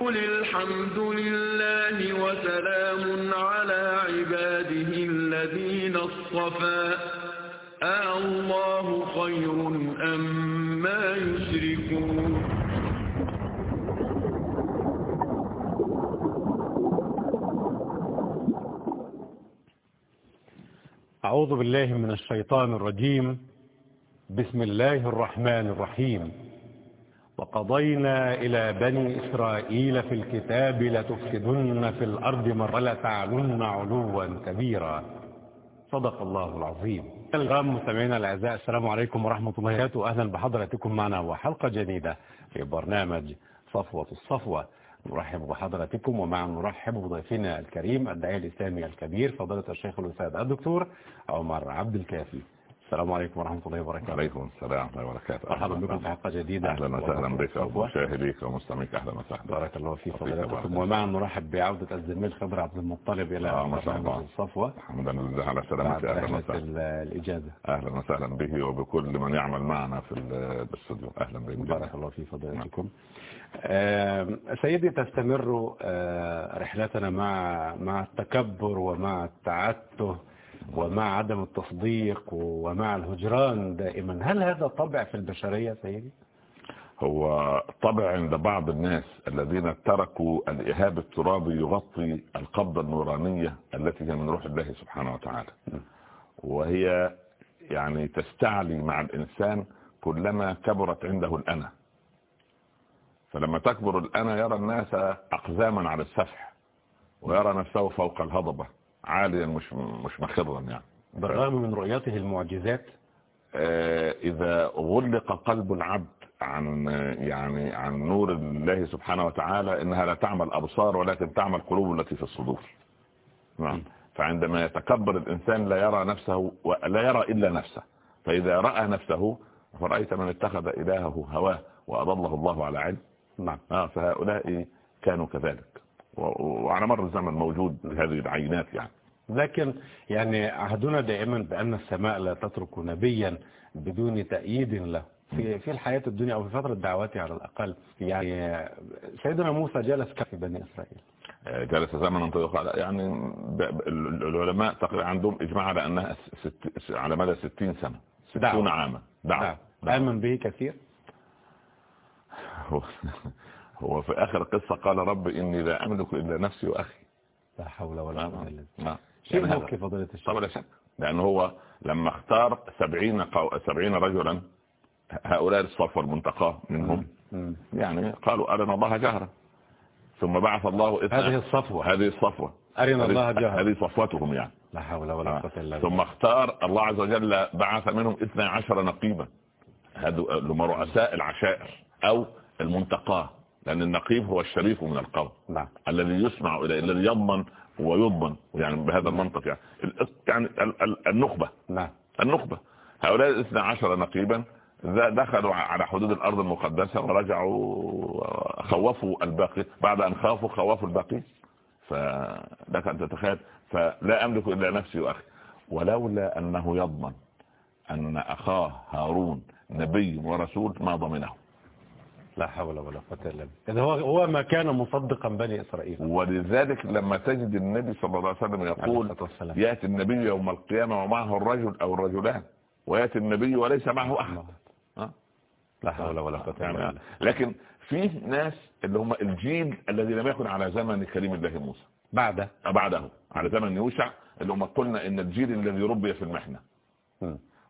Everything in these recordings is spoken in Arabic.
قل الحمد لله وسلام على عباده الذين اصطفى. أَاللَّهُ خَيْرٌ أَمَّا يُشْرِكُونَ. أعوذ بالله من الشيطان الرجيم. بسم الله الرحمن الرحيم. وقضينا إلى بني إسرائيل في الكتاب لتفسدن في الأرض مرة لتعلن علوا كبيرا. صدق الله العظيم. الغام مستمعينا الأعزاء السلام عليكم ورحمة الله وبركاته. أهلا بحضراتكم معنا وحلقة جديدة في برنامج صفوة الصفوة. نرحب بحضراتكم ومع نرحب بضيفنا الكريم الداعية الإسلامي الكبير فضيلة الشيخ الأستاذ الدكتور عمر عبد الكافي. السلام عليكم ورحمة الله وبركاته. وعليكم السلام ورحمة الله وبركاته. مرحبا بكم في حلقة جديدة. أهلا وسهلا بك ومشاهديك ومستمعيك أهلا وسهلا. بارك الله فيك. فضيلتكم ومعا نرحب بعودة الزميل خضر عبد المطلب إلى آه ما شاء الله. الصفوة. حمدا لله. على سلامتك. أهلا وسهلا. الإجازة. أهلا وسهلا به وبكل من يعمل معنا في الاستوديو أهلا بك. بارك الله في فضيلتكم. آه سيدي تستمر آه رحلتنا مع مع التكبر ومع التعته ومع عدم التصديق ومع الهجران دائما. هل هذا طبع في البشرية سيدي؟ هو طبع عند بعض الناس الذين تركوا الإهاب الترابي يغطي القبضة النورانية التي هي من روح الله سبحانه وتعالى. وهي يعني تستعلي مع الإنسان كلما كبرت عنده الأنا. فلما تكبر الأنا يرى الناس أقزاما على السفح ويرى نفسه فوق الهضبة. عاليا مش مش مخرا يعني. بالرغم من رؤيته المعجزات آه إذا غلق قلب العبد عن يعني عن نور الله سبحانه وتعالى إنها لا تعمل أبصار ولكن تعمل قلوب التي في الصدور. نعم. فعندما يتكبر الإنسان لا يرى نفسه ولا يرى إلا نفسه. فإذا رأى نفسه فرأيت من اتخذ إلهه هواه وأضله الله على علم. نعم. آه فهؤلاء كانوا كذلك. وعلى مر الزمن موجود هذه العينات يعني. لكن يعني عهدنا دائما بأن السماء لا تترك نبيا بدون تأييد له. في في الحياة الدنيا أو في فترة دعوته على الأقل يعني سيدنا موسى جلس في بني إسرائيل. جلس زمنا طويلا. يعني العلماء تقريبا عندهم إجماع على أنها ست على مدى 60 سنة 60 عاما. دعوة. آمن به كثير. هو في آخر قصة قال رب إني لا أملك إلا نفسي وأخي. لا حول ولا قوة إلا بالله. شيء موقف فضيلة الشيخ. طبعا لا شك. لأنه هو لما اختار سبعين, قو... سبعين رجلا هؤلاء الصفوة المنتقى منهم مم. يعني قالوا أرنا الله جهرا. ثم بعث الله إثنى هذه الصفوة. هذه الصفوة. أرنا الله جهرا. هذه صفوتهم يعني. لا حول ولا قوة إلا بالله. ثم اختار الله عز وجل بعث منهم اثنى عشر نقيبا. هذو لما رؤساء العشائر أو المنتقاه. لأن النقيب هو الشريف من القوم. نعم. الذي يسمع إليه الذي يضمن ويضمن يعني بهذا المنطق يعني. يعني النخبة. نعم. النخبة. هؤلاء الاثنى عشر نقيبا دخلوا على حدود الأرض المقدسة ورجعوا خوفوا الباقي. بعد أن خافوا خوفوا الباقي. فلك أن تتخيل. فلا أملك إلا نفسي وأخي ولولا أنه يضمن أن أخاه هارون نبي ورسول ما ضمنه. لا حول ولا قوة إلا بالله. هو هو ما كان مصدقا بني إسرائيل. ولذلك لما تجد النبي صلى الله عليه وسلم يقول يأتي النبي يوم القيامة ومعه الرجل أو الرجلان ويأتي النبي وليس معه أحد. لا حول ولا قوة إلا بالله. لكن في ناس اللي هم الجيل الذي لم يكن على زمن كريم الله موسى. بعده. بعده. على زمن يوشع اللي هم قلنا إن الجيل الذي ربي في المحنة.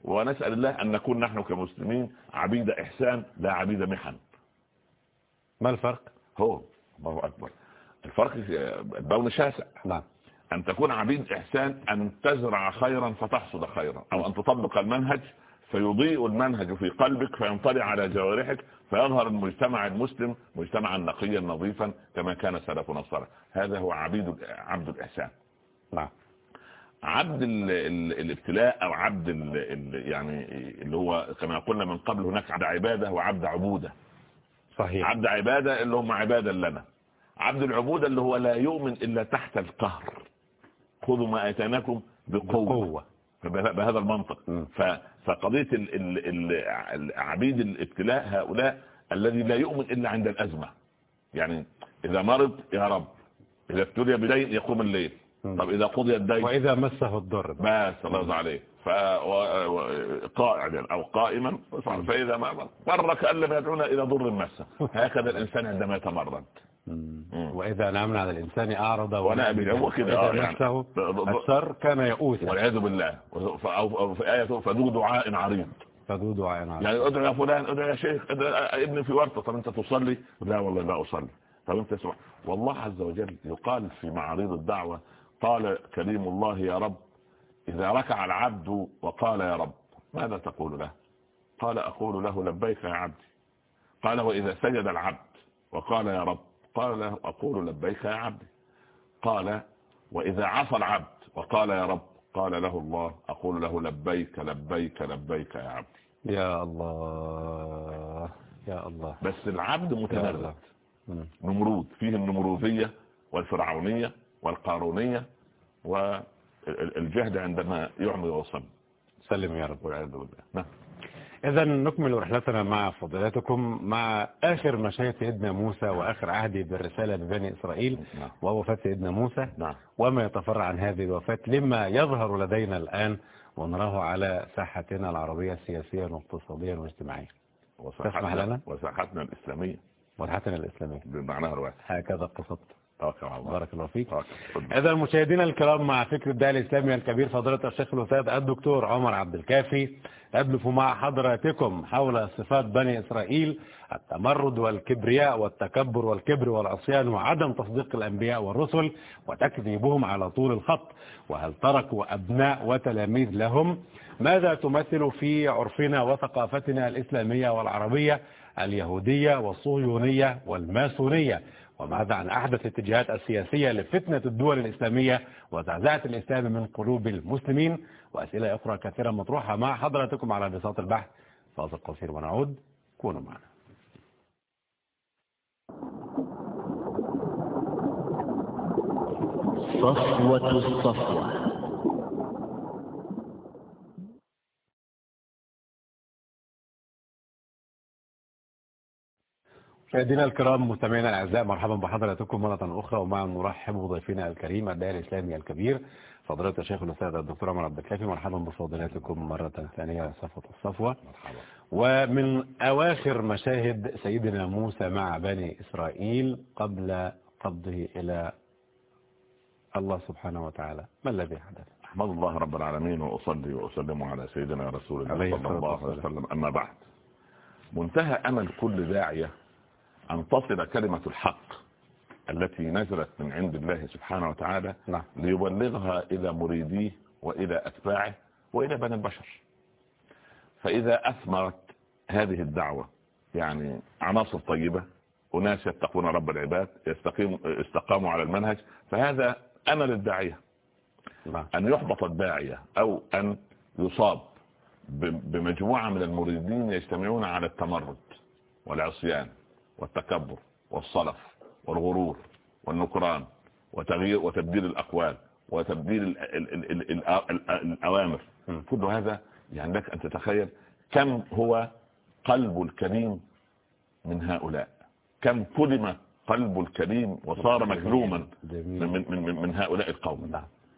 ونسأل الله أن نكون نحن كمسلمين عبيد إحسان لا عبيد محن. ما الفرق؟ هو الله أكبر. الفرق البون شاسع نعم. أن تكون عبيد إحسان أن تزرع خيرا فتحصد خيرا أو أن تطبق المنهج فيضيء المنهج في قلبك فينطلع على جوارحك فيظهر المجتمع المسلم مجتمعا نقيا نظيفا كما كان سلفنا الصالح. هذا هو عبيد عبد الإحسان. نعم. عبد ال ال الابتلاء أو عبد ال ال يعني اللي هو كما قلنا من قبل هناك عبد عبادة وعبد عبودة. صحيح. عبد عبادة اللي هم عبادا لنا. عبد العبودة اللي هو لا يؤمن إلا تحت القهر. خذوا ما أتاناكم بقوة, بقوة. بهذا المنطق. م. فقضية عبيد الابتلاء هؤلاء الذي لا يؤمن إلا عند الأزمة. يعني إذا مرض يا رب. إذا ابتلي بدين يقوم الليل. طب إذا قضي الدين. وإذا مسه الضر بس الله عليه. فقائعا أو قائما فإذا ما مر كأن لم يدعونا إلى ضر مسه هكذا الإنسان عندما يتمرد. وإذا نعمنا على الإنسان أعرض ونأى بالعوة كده يعني الشر كان يؤوس والعياذ بالله. أو في آية فذو دعاء عريض. فذو دعاء عريض. يعني ادعو يا فلان ادعو يا شيخ ابني في ورطة. طب أنت تصلي؟ لا والله لا أصلي. طب أنت اسمع. والله عز وجل يقال في معارض الدعوة قال كريم الله يا رب إذا ركع العبد وقال يا رب ماذا تقول له؟ قال أقول له لبيك يا عبدي. قال وإذا سجد العبد وقال يا رب قال له أقول لبيك يا عبدي. قال وإذا عصى العبد وقال يا رب قال له الله أقول له لبيك لبيك لبيك يا عبدي. يا الله يا الله. بس العبد متمرد. نمرود. فيه النمروذية والفرعونية والقارونية والجهد عندما يعمل وصم سلم يا رب. والعياذ بالله. نعم. إذا نكمل رحلتنا مع فضيلتكم مع آخر مشاهد سيدنا موسى وآخر عهده بالرسالة ببني إسرائيل نعم. ووفاة سيدنا موسى نعم. وما يتفرع عن هذه الوفاة لما يظهر لدينا الآن ونراه على ساحتنا العربية سياسيا واقتصاديا واجتماعيا. تسمح لنا؟ وساحتنا الإسلامية. وساحتنا الإسلامية. بمعناها الواحد هكذا قصدت. بارك الله فيك. أوكي. إذا المشاهدين الكرام مع فكر الداعي الإسلامي الكبير فضيلة الشيخ الأستاذ الدكتور عمر عبد الكافي أبلف مع حضراتكم حول صفات بني إسرائيل التمرد والكبرياء والتكبر والكبر والعصيان وعدم تصديق الأنبياء والرسل وتكذيبهم على طول الخط. وهل تركوا أبناء وتلاميذ لهم؟ ماذا تمثل في عرفنا وثقافتنا الإسلامية والعربية اليهودية والصهيونية والماسونية؟ وماذا عن أحدث الاتجاهات السياسية لفتنة الدول الإسلامية وزعزعة الإسلام من قلوب المسلمين وأسئلة أخرى كثيرة مطروحة مع حضراتكم على بساط البحث. فاصل قصير ونعود. كونوا معنا. صفوة الصفوة. مشاهدينا الكرام مستمعينا الأعزاء مرحبا بحضراتكم مرة أخرى ومع نرحب بضيفنا الكريم الداعي الإسلامي الكبير فضيلة الشيخ الأستاذ الدكتور عمر عبد الكافي مرحبا بفضيلتكم مرة ثانية صفوة الصفوة. مرحبا. ومن أواخر مشاهد سيدنا موسى مع بني إسرائيل قبل قبضه إلى الله سبحانه وتعالى. ما الذي حدث؟ أحمد الله رب العالمين وأصلي وأسلم على سيدنا رسول الله صلى الله عليه وسلم. أما بعد منتهى أمل كل داعية أن تصل كلمة الحق التي نزلت من عند الله سبحانه وتعالى نعم. ليبلغها إلى مريديه وإلى أتباعه وإلى بني البشر فإذا أثمرت هذه الدعوة يعني عناصر طيبة أناس يتقون رب العباد يستقيم استقاموا على المنهج فهذا أمل الداعية نعم. أن يحبط الداعية أو أن يصاب بمجموعة من المريدين يجتمعون على التمرد والعصيان والتكبر والصلف والغرور والنكران وتغيير وتبديل الأقوال وتبديل الأوامر. كل هذا يعني لك أن تتخيل كم هو قلب الكريم من هؤلاء. كم كلم قلب الكريم وصار مكلوما من, من, من هؤلاء القوم.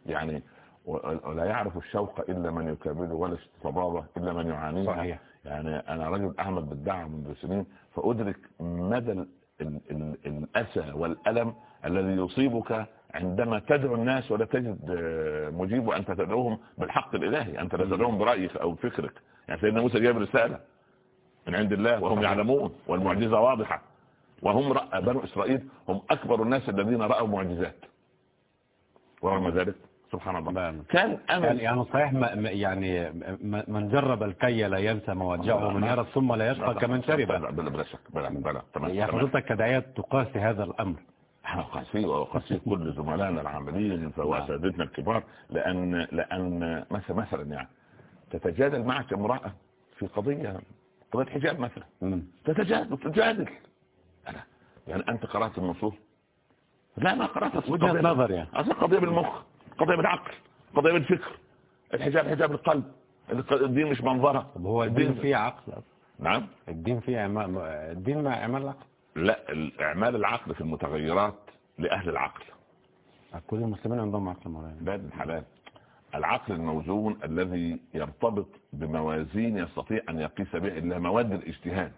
يعني ولا يعرف الشوق إلا من يكابله ولا الصبابة إلا من يعانيه صحيح. يعني أنا رجل أعمل بالدعوة منذ سنين. فأدرك مدى الأسى والألم الذي يصيبك عندما تدعو الناس ولا تجد مجيب وأنت تدعوهم بالحق الإلهي أنت لا تدعوهم برأيك أو فكرك. يعني سيدنا موسى جاب رسالة من عند الله وهم يعلمون والمعجزة واضحة. وهم بنو إسرائيل هم أكبر الناس الذين رأوا معجزات. ورغم ذلك سبحان الله. كان أمل. يعني صحيح ما يعني من جرب الكي لا ينسى موجعه من يرى ثم لا يشقى كمن شرب. بلا بلا شك. بلا بلا تمام يا حضرتك كداعية تقاسي هذا الأمر. قاسي وقاسي كل زملائنا العاملين وأساتذتنا الكبار لأن لأن مثلا مثلا يعني تتجادل معك امرأة في قضية قضية حجاب مثلا. تتجادل تجادل يعني أنت قرأت النصوص؟ لا ما قرأت وجهة نظر يعني. أصلا قضية بالمخ. قضية بالعقل قضية بالفكر الحجاب حجاب القلب. الدين مش منظرة. طب هو الدين فيه عقل؟ نعم. الدين فيه عمال الدين ما عمال العقل لا اعمال العقل في المتغيرات لأهل العقل. كل المسلمين عندهم عقل مولانا. باب الحلال العقل الموزون الذي يرتبط بموازين يستطيع أن يقيس به إلا مواد الاجتهاد.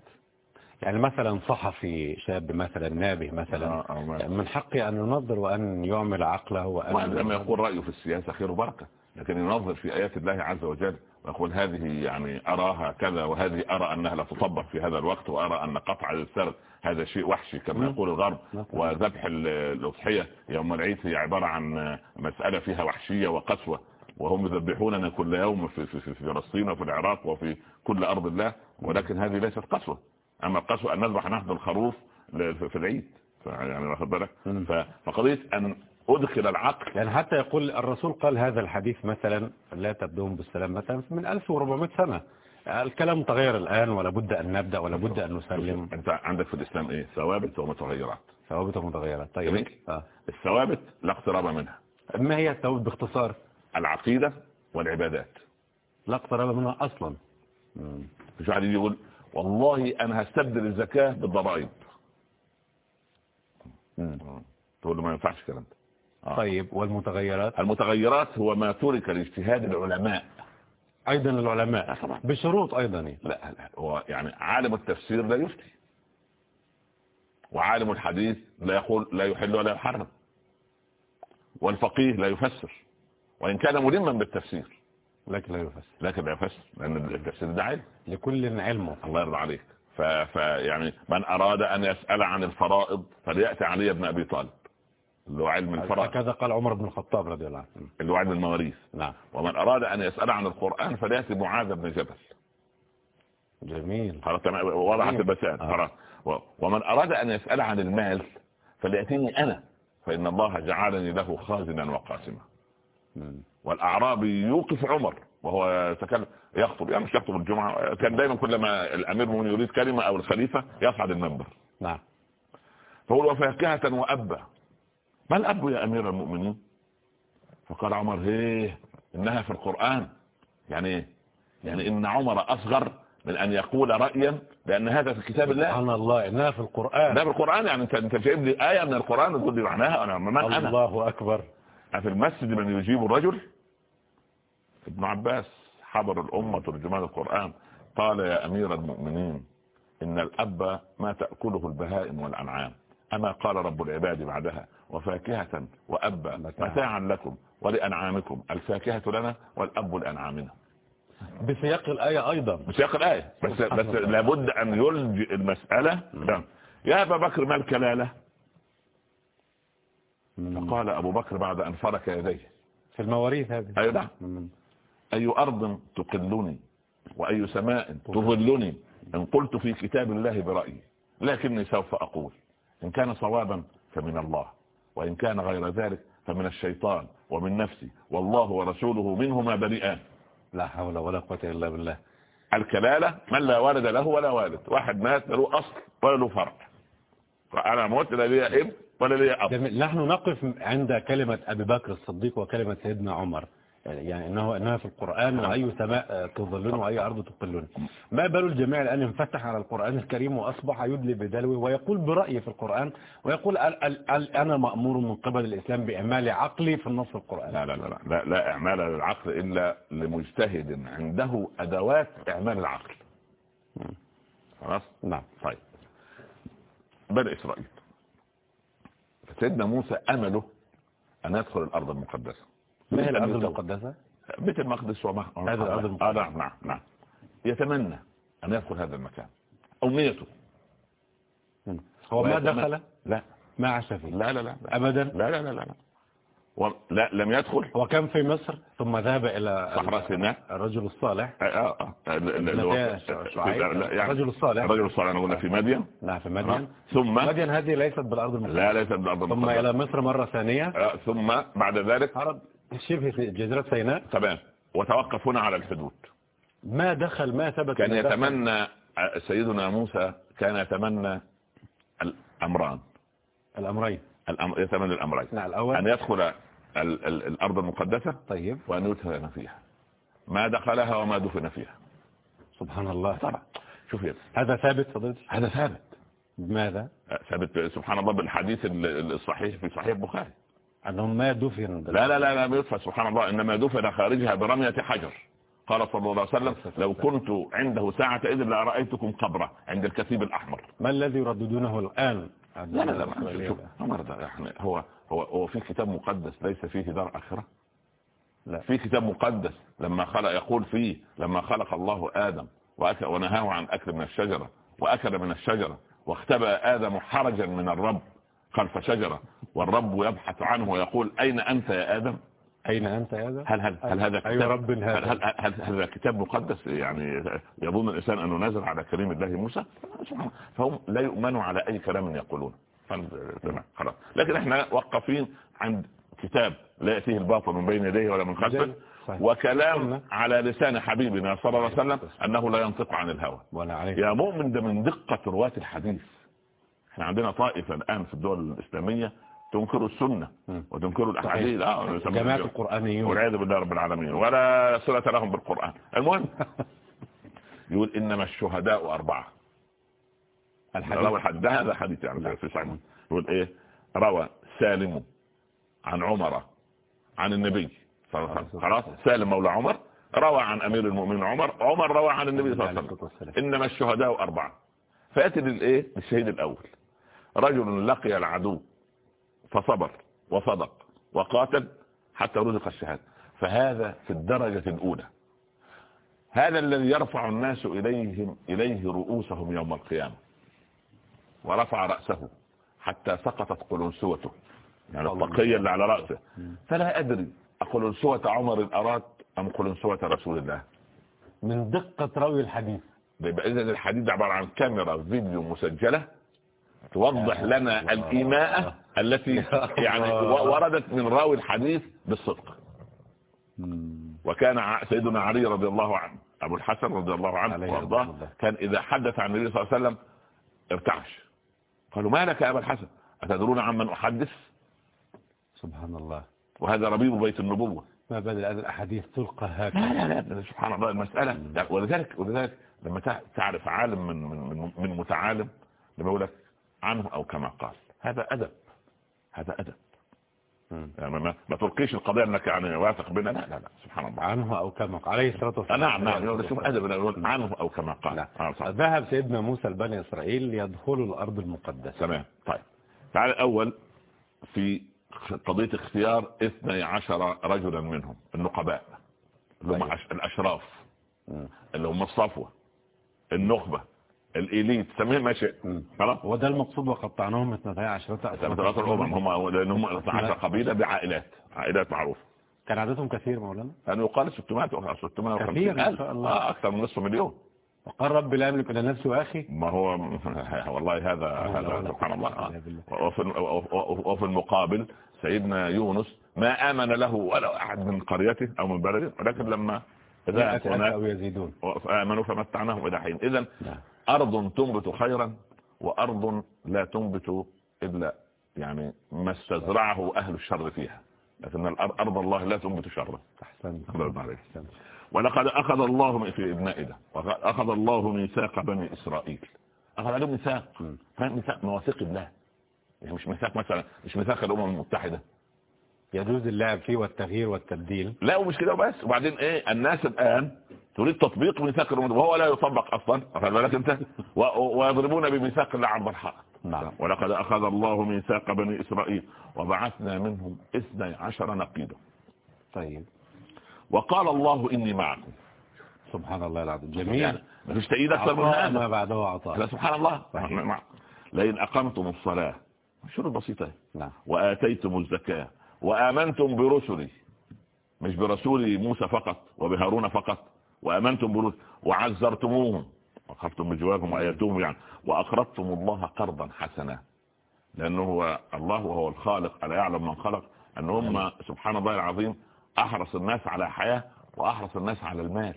يعني مثلا صحفي شاب مثلا نابه مثلا آه، آه، من حقه أن ينظر وأن يعمل عقله وأن لما يقول رأيه في السياسة خير وبركة لكن ينظر في آيات الله عز وجل ويقول هذه يعني أراها كذا وهذه أرى أنها لا تطبق في هذا الوقت وأرى أن قطع السرد هذا شيء وحشي كما مم. يقول الغرب نعم. وذبح ال- الأضحية يوم العيد هي عبارة عن مسألة فيها وحشية وقسوة وهم يذبحوننا كل يوم في, في, في فلسطين وفي العراق وفي كل أرض الله ولكن هذه ليست قسوة أما القسوة أن نذبح نحن الخروف في العيد. يعني واخد بالك؟ فقضية أن أدخل العقل. يعني حتى يقول الرسول قال هذا الحديث مثلا لا تبدون بالسلام مثلا من 1400 سنة. الكلام تغير الآن ولا بد أن نبدأ ولا بد أن نسلم؟ أنت عندك في الإسلام إيه؟ ثوابت ومتغيرات. ثوابت ومتغيرات. طيب. آه. الثوابت لا اقتراب منها. ما هي الثوابت باختصار؟ العقيدة والعبادات. لا اقتراب منها أصلا. مش واحد يقول والله أنا هستبدل الزكاة بالضرائب. تقول له ما ينفعش الكلام ده. آه. طيب والمتغيرات؟ المتغيرات هو ما ترك لاجتهاد العلماء. أيضا العلماء. طبعا. بشروط أيضا. لا لا. هو يعني عالم التفسير لا يفتي. وعالم الحديث لا يقول لا يحل ولا يحرم. والفقيه لا يفسر. وإن كان ملما بالتفسير. لكن لا يفسر. لكن لا يفسر لأن التفسير ده علم لكل علمه. الله يرضى عليك. ف... ف يعني من أراد أن يسأل عن الفرائض فليأتي علي بن أبي طالب اللي هو علم الفرائض. هكذا قال عمر بن الخطاب رضي الله عنه. اللي هو علم المواريث. نعم. ومن أراد أن يسأل عن القرآن فليأتي معاذ بن جبل. جميل. خلاص وضحت. المسائل آه. خلاص. و- ومن أراد أن يسأل عن المال فليأتيني أنا فإن الله جعلني له خازنا وقاسما. والأعرابي يوقف عمر وهو يتكلم يخطب يعني مش يخطب الجمعة كان دايما كلما الأمير المؤمنين يريد كلمة أو الخليفة يصعد المنبر. نعم. فقول وفاكهة وأبا. ما الأب يا أمير المؤمنين؟ فقال عمر هيه إنها في القرآن. يعني إيه يعني إن عمر أصغر من أن يقول رأيا لأن هذا في كتاب الله. سبحان الله إنها في القرآن. ده في القرآن يعني أنت أنت جايب لي آية من القرآن وتقول لي معناها أنا من أنا؟ الله أكبر. في المسجد من يجيب الرجل ابن عباس حضر الأمة ترجمان القرآن قال يا أمير المؤمنين إن الأب ما تأكله البهائم والأنعام أما قال رب العباد بعدها وفاكهة وأبا متاعا. متاعا لكم ولأنعامكم الفاكهة لنا والأب لأنعامنا بسياق الآية أيضا بسياق الآية بس, بس. لابد أن يلجئ المسألة نعم. يا أبا بكر ما الكلالة. فقال أبو بكر بعد أن فرك يديه. في المواريث هذه. أي نعم. أي أرض تقلني وأي سماء تظلني إن قلت في كتاب الله برأيي. لكني سوف أقول إن كان صوابا فمن الله وإن كان غير ذلك فمن الشيطان ومن نفسي والله ورسوله منهما بريئان. لا حول ولا قوة إلا بالله. الكلالة من لا والد له ولا والد. واحد مات له أصل ولا له فرع. فأنا موت لا لي ابن ولا لي أب. نحن نقف عند كلمة أبي بكر الصديق وكلمة سيدنا عمر. يعني انه إنها في القرآن وأي سماء تظلون وأي أرض تقلون. ما بال الجميع الآن انفتح على القرآن الكريم وأصبح يدلي بدلوه ويقول برأيه في القرآن ويقول ال ال ال أنا مأمور من قبل الإسلام بإعمال عقلي في النص القرآن. لا لا لا لا, لا, لا إعمال للعقل إلا لمجتهد عنده أدوات إعمال العقل. خلاص؟ نعم. طيب. بني إسرائيل. سيدنا موسى أمله أن يدخل الأرض المقدسة. ما هي الأرض. المقدسة؟ بيت المقدس وما هذا الأرض آه المقدسة. نعم نعم نعم. يتمنى أن يدخل هذا المكان. أمنيته مم. هو ما دخل؟ لا. ما عاش فيه. لا لا لا لا. ابدا؟ لا لا لا, لا. و... لا لم يدخل. هو كان في مصر ثم ذهب إلى صحراء سيناء الرجل الصالح. آه آه آه. يعني الرجل الصالح. الرجل الصالح أنا قلنا في مدين. نعم في مدين. ثم؟ مدين هذه ليست بالأرض المقدسة لا ليس بالأرض ثم المقدسة. إلى مصر مرة ثانية. آه ثم بعد ذلك؟ هرب شبه جزيرة سيناء. تمام. وتوقف هنا على الحدود. ما دخل ما ثبت كان. يتمنى آه، سيدنا موسى كان يتمنى الأمران. الأمرين. الأمر... يتمنى الأمرين. نعم الأول أن يدخل ال... ال... الأرض المقدسة طيب. وأن يدفن فيها. ما دخلها وما دفن فيها. سبحان الله. طبعا. شوف يا هذا ثابت فضيلتي هذا ثابت. ماذا؟ ثابت سبحان الله بالحديث ال- ال- الصحيح في صحيح البخاري أنهم ما دفن. لا لا لا لا يدفن. سبحان الله إنما دفن خارجها برمية حجر. قال صلى الله عليه وسلم لو كنت عنده ساعة إذ لرأيتكم قبره عند الكثيب الأحمر. ما الذي يرددونه الآن؟ لا لا لا شوف عمر يعني هو هو هو في كتاب مقدس ليس فيه دار آخرة؟ لا. في كتاب مقدس لما خلق يقول فيه لما خلق الله آدم ونهاه عن أكل من الشجرة وأكل من الشجرة واختبأ آدم حرجا من الرب خلف شجرة والرب يبحث عنه ويقول أين أنت يا آدم؟ أين أنت يا هذا؟ هل هل هل هذا أي كتاب رب هذا؟ هل, هل, هذا كتاب مقدس؟ يعني يظن الإنسان أنه نازل على كريم الله موسى. فهم لا يؤمنوا على أي كلام يقولون. خلاص. لكن إحنا وقفين عند كتاب لا يأتيه الباطل من بين يديه ولا من خلفه. وكلام على لسان حبيبنا صلى الله عليه وسلم أنه لا ينطق عن الهوى. يا مؤمن ده من دقة رواة الحديث. إحنا عندنا طائفة الآن في الدول الإسلامية تنكر السنة مم. وتنكر الأحاديث. جماعة القرآنيون. والعياذ بالله رب العالمين. ولا صلة لهم بالقرآن. المهم. يقول إنما الشهداء أربعة. الحديث. ده هذا حديث يعني في صحيح. يقول إيه؟ روى سالم عن عمر عن النبي خلاص؟ سالم مولى عمر. روى عن أمير المؤمنين عمر. عمر روى عن النبي صلى الله عليه وسلم. إنما الشهداء أربعة. فيأتي للإيه؟ للشهيد الأول. رجل لقي العدو. فصبر وصدق وقاتل حتى رزق الشهادة. فهذا في الدرجة الأولى. هذا الذي يرفع الناس إليهم إليه رؤوسهم يوم القيامة. ورفع رأسه حتى سقطت قلنسوته يعني الطاقية اللي على رأسه. فلا أدري أقلنسوة عمر أراد أم قلنسوة رسول الله؟ من دقة روي الحديث. يبقى إذا الحديث عبارة عن كاميرا فيديو مسجلة توضح لنا الإيماءة التي يعني وردت من راوي الحديث بالصدق. وكان سيدنا علي رضي الله عنه أبو الحسن رضي الله عنه وأرضاه. كان إذا حدث عن النبي صلى الله عليه وسلم ارتعش. قالوا ما لك يا أبا الحسن؟ أتدرون عمن أحدث؟ سبحان الله. وهذا ربيب بيت النبوة. ما بال الآن الأحاديث تلقى لا هكذا لا لا سبحان الله المسألة. لا، ولذلك ولذلك لما تع- تعرف عالم من من من, من متعالم لما يقول لك عنه أو كما قال. هذا أدب. هذا أدب. يعني ما, ما تلقيش القضية أنك يعني واثق بنا. لا لا لا سبحان الله. عنه أو كما قال. عليه الصلاة والسلام. نعم نعم. يقول شوف أدب يقول عنه أو كما قال. آه،. ذهب سيدنا موسى لبني إسرائيل ليدخلوا الأرض المقدسة. تمام. طيب. تعال الأول في قضية اختيار 12 رجلا منهم النقباء اللي هم طيب. مم. اللي هم الصفوة النخبة. الإليت سميه ما شئت. خلاص. وده المقصود وقطعناهم اثنتي عشرة ثلاثة الأمم هم لأن هم 12 قبيلة بعائلات. عائلات معروفة. كان عددهم كثير مولانا؟ يعني يقال 600 أو 650 كثير ما شاء الله. آه أكثر من نصف مليون. وقال رب لا أملك إلا نفسي وأخي ما هو والله هذا هذا سبحان الله. بالله. وفي وفي المقابل سيدنا يونس ما آمن له ولا أحد من قريته أو من بلده ولكن لما ألف هناك آمنوا فمتعناهم إلى حين. إذا نعم. أرض تنبت خيرا وأرض لا تنبت إلا يعني ما استزرعه أهل الشر فيها. لكن أرض الله لا تنبت شرا. ولقد أخذ الله في المائدة. وقد أخذ الله ميثاق بني إسرائيل. أخذ عليهم ميثاق؟ ميثاق مواثيق الله. يعني مش ميثاق مثلا مش ميثاق الأمم المتحدة. يجوز اللعب فيه والتغيير والتبديل. لا ومش كده وبس. وبعدين إيه؟ الناس الآن تريد تطبيق ميثاق وهو لا يطبق أصلا واخد بالك أنت؟ و- ويضربون بميثاق الله عرض الحائط نعم. ولقد أخذ الله ميثاق بني إسرائيل وبعثنا منهم اثني عشر نقيبا. طيب. وقال الله إني معكم. سبحان الله العظيم. يعني جميل مفيش تأييد أكثر من هذا. ما بعده عطاء لا سبحان الله. مع- لئن أقمتم الصلاة شروط بسيطة نعم. وآتيتم الزكاة وآمنتم برسلي مش برسول موسى فقط وبهارون فقط وآمنتم برسل وعزرتموهم وخفتم بجوارهم وآياتهم يعني وأقرضتم الله قرضا حسنا لأنه هو الله وهو الخالق ألا يعلم من خلق أن هم سبحان الله العظيم أحرص الناس على حياة وأحرص الناس على المال.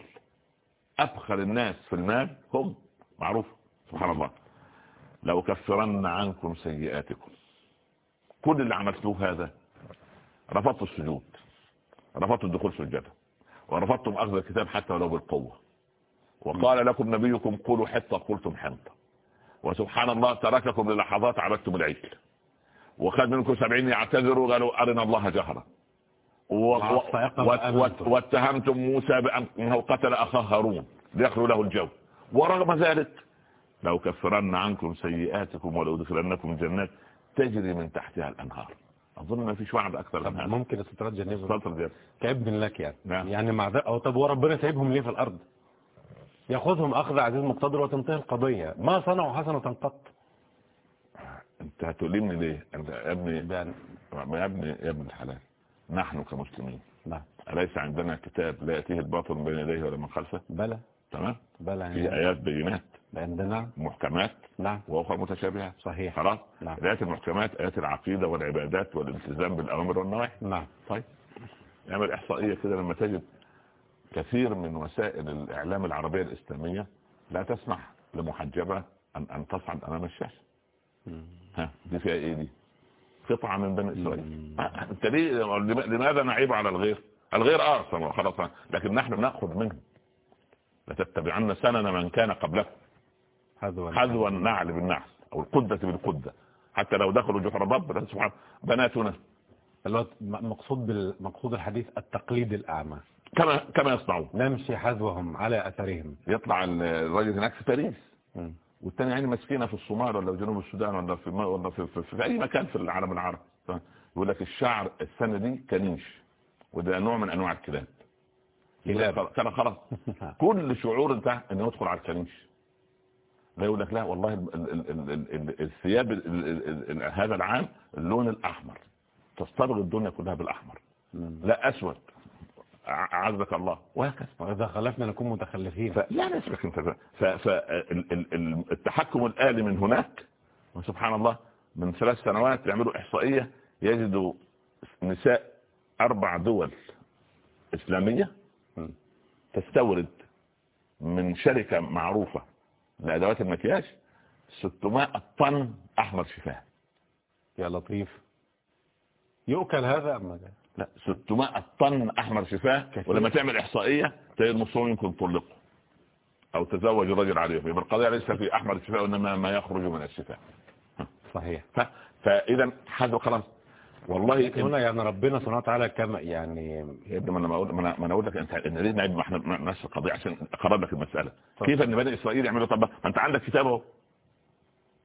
أبخل الناس في المال هم معروف سبحان الله. لو كفرن عنكم سيئاتكم. كل اللي عملتوه هذا رفضتوا السجود. رفضتوا الدخول سجدا ورفضتم أخذ الكتاب حتى ولو بالقوة. وقال لكم نبيكم قولوا حتى قلتم حنطة. وسبحان الله ترككم للحظات عبدتم العجل وخد منكم سبعين يعتذروا قالوا أرنا الله جهرا. واتهمتم موسى بأنه قتل أخاه هارون ليخلوا له الجو. ورغم ذلك لو كفرن عنكم سيئاتكم ولو دخلنكم جنات تجري من تحتها الأنهار. أظن ما فيش وعد أكثر من هذا. ممكن استطراد جنيف جنيف كابن لك يعني. نعم. يعني مع ذلك أو طب وربنا سايبهم ليه في الأرض؟ ياخذهم أخذ عزيز مقتدر وتنتهي القضية. ما صنعوا حسنة قط أنت هتؤلمني ليه؟ أنت يا ابني يعني يا ابني يا ابن الحلال. نحن كمسلمين. نعم. أليس عندنا كتاب لا يأتيه الباطل من بين يديه ولا من خلفه؟ بلى. تمام. بلى في آيات بينات. عندنا محكمات نعم وأخرى متشابهات صحيح. خلاص؟ نعم. الآيات المحكمات آيات العقيدة والعبادات والالتزام بالأوامر والنواهي. نعم. طيب. اعمل إحصائية كده لما تجد كثير من وسائل الإعلام العربية الإسلامية لا تسمح لمحجبة أن أن تصعد أمام الشاشة. ها دي فيها إيه دي؟ قطعة من بني إسرائيل. آه، أنت ليه لماذا نعيب على الغير؟ الغير آه خلاص. لكن نحن نأخذ منه. لتتبعن سنن من كان قبلكم حذو النعل بالنعل أو القدة بالقدة. حتى لو دخلوا جحر الرب سبحانه بناتنا. مقصود بالمقصود الحديث التقليد الأعمى. كما كما يصنعون. نمشي حذوهم على أثرهم. يطلع الراجل هناك في باريس. والثاني يعني مسكينة في الصومال ولا في جنوب السودان ولا في ولا في, في, في أي مكان في العالم العربي. يقول لك الشعر السنة دي كنيش. وده نوع من أنواع الكلاب. كان خلاص كل شعور انت إنه يدخل على الكنيش. لا يقول لك لا والله الثياب هذا العام اللون الاحمر تصطبغ الدنيا كلها بالاحمر لا اسود عزك الله وهكذا وإذا خلفنا نكون متخلفين ف... لا لا اسمك انت فالتحكم الآلي من هناك وسبحان الله من ثلاث سنوات يعملوا إحصائية يجدوا نساء أربع دول إسلامية تستورد من شركة معروفة لأدوات المكياج 600 طن أحمر شفاه يا لطيف. يؤكل هذا أم ماذا لا 600 طن أحمر شفاه ولما تعمل إحصائية تلاقي النصهم يمكن طلقوا أو تزوج رجل عليه يبقى القضية ليس في أحمر الشفاه وإنما ما يخرج من الشفاه صحيح. فإذا حد خلاص. والله هنا يعني ربنا سبحانه وتعالى كما يعني يا ابني ما أنا ما أنا أقول لك انت ليه نعيب ما إحنا نفس القضية؟ عشان اقرب لك المسألة. كيف إن بني إسرائيل يعملوا؟ طب ما أنت عندك كتاب أهو.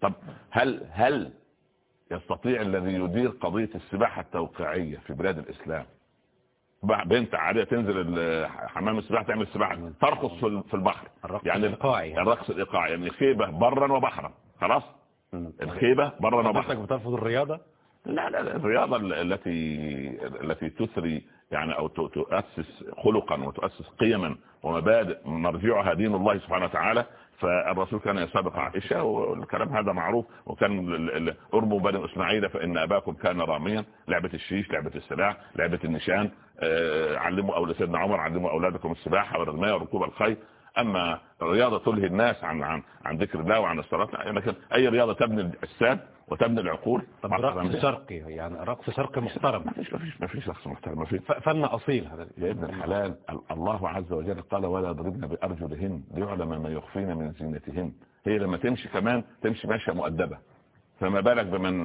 طب هل هل يستطيع الذي يدير قضية السباحة التوقيعية في بلاد الإسلام؟ بنت عادية تنزل حمام السباحة تعمل السباحة ترقص في البحر. الرقص يعني الإيقاعي. الرقص الإيقاعي. يعني خيبة برا وبحرا. خلاص؟ الخيبة برا وبحرا. بترفض الرياضة؟ لا لا الرياضة التي التي تثري يعني أو تؤسس خلقا وتؤسس قيما ومبادئ مرجعها دين الله سبحانه وتعالى فالرسول كان يسابق عائشة والكلام هذا معروف وكان أرموا بني إسماعيل فإن أباكم كان راميا لعبة الشيش لعبة السلاح لعبة النشان آه، علموا أولاد سيدنا عمر علموا أولادكم السباحة والرماية وركوب الخيل. أما الرياضة تلهي الناس عن عن عن ذكر الله وعن الصلاة لكن أي رياضة تبني الاجساد وتبني العقول طب رقص شرقي يعني رقص شرقي محترم. ما فيش ما فيش ما فيش رقص محترم ما فيش. فن أصيل هذا. يا ابن الحلال الله عز وجل قال ولا يضربن بأرجلهن ليعلم ما يخفين من زينتهن. هي لما تمشي كمان تمشي ماشية مؤدبة. فما بالك بمن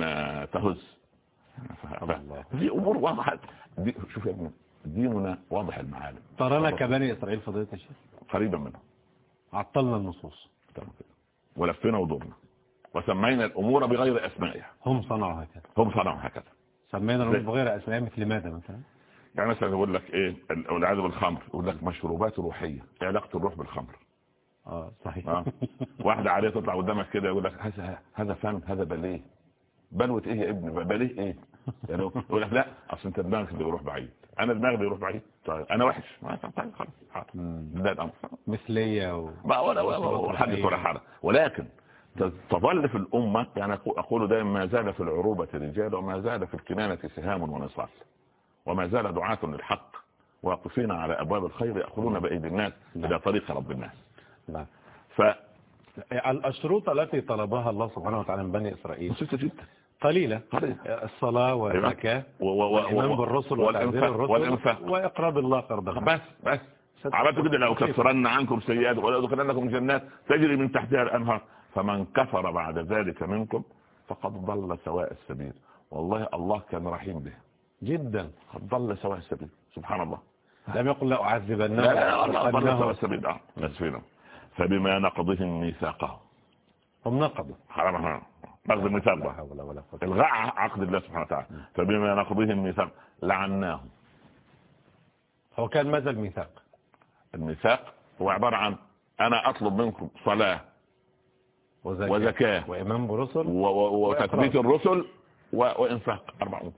تهز. دي أمور واضحة. دي شوف يا ابني ديننا واضح المعالم ترانا كبني إسرائيل فضيلة الشيخ؟ قريبا منه عطلنا النصوص. ولفينا ودورنا. وسمينا الأمور بغير أسمائها. هم صنعوا هكذا. هم صنعوا هكذا. سمينا الأمور بغير أسمائها مثل ماذا مثلا؟ يعني مثلا يقول لك إيه؟ والعياذ بالخمر. يقول لك مشروبات روحية. إيه علاقة الروح بالخمر؟ آه صحيح. آه. واحدة عليه تطلع قدامك كده يقول لك هذا هذا فن هذا باليه. بلوة إيه يا ابني؟ باليه إيه؟ يعني يقول لك لا أصل أنت دماغك بيروح بعيد. أنا دماغي بيروح بعيد. طيب أنا وحش. طيب خلاص ده الامر مثلية و... ما ولا ولا حدث ولا حرج ولكن تظل في الأمة يعني أقول دائما ما زال في العروبة رجال وما زال في الكنانة سهام ونصاص. وما زال دعاة للحق. واقفين على أبواب الخير يأخذون بأيدي الناس نعم. إلى طريق رب الناس. نعم. ف الشروط التي طلبها الله سبحانه وتعالى من بني إسرائيل بسيطة جدا. قليلة. الصلاة والزكاة والإيمان بالرسل والإنفاق. وإقراب الله قرضا بس بس. عملت كده؟ لو كفرن عنكم سيئات ولا ادخلنكم جنات تجري من تحتها الأنهار. فمن كفر بعد ذلك منكم فقد ضل سواء السبيل. والله الله كان رحيم به. جدا. قد ضل سواء السبيل. سبحان الله. لم يقل لا أعذبنه. لا لا الله ضل سواء السبيل. آه، نسفنا فبما نقضهم ميثاقهم. هم نقضوا. حرام حرام. نقض الميثاق الغاء عقد الله سبحانه وتعالى. فبما نقضهم ميثاق لعناهم هو كان ماذا الميثاق؟ الميثاق هو عبارة عن أنا أطلب منكم صلاة وزكاة, وزكاة وإمام برسل وتثبيت الرسل وإنفاق. أربع أمور.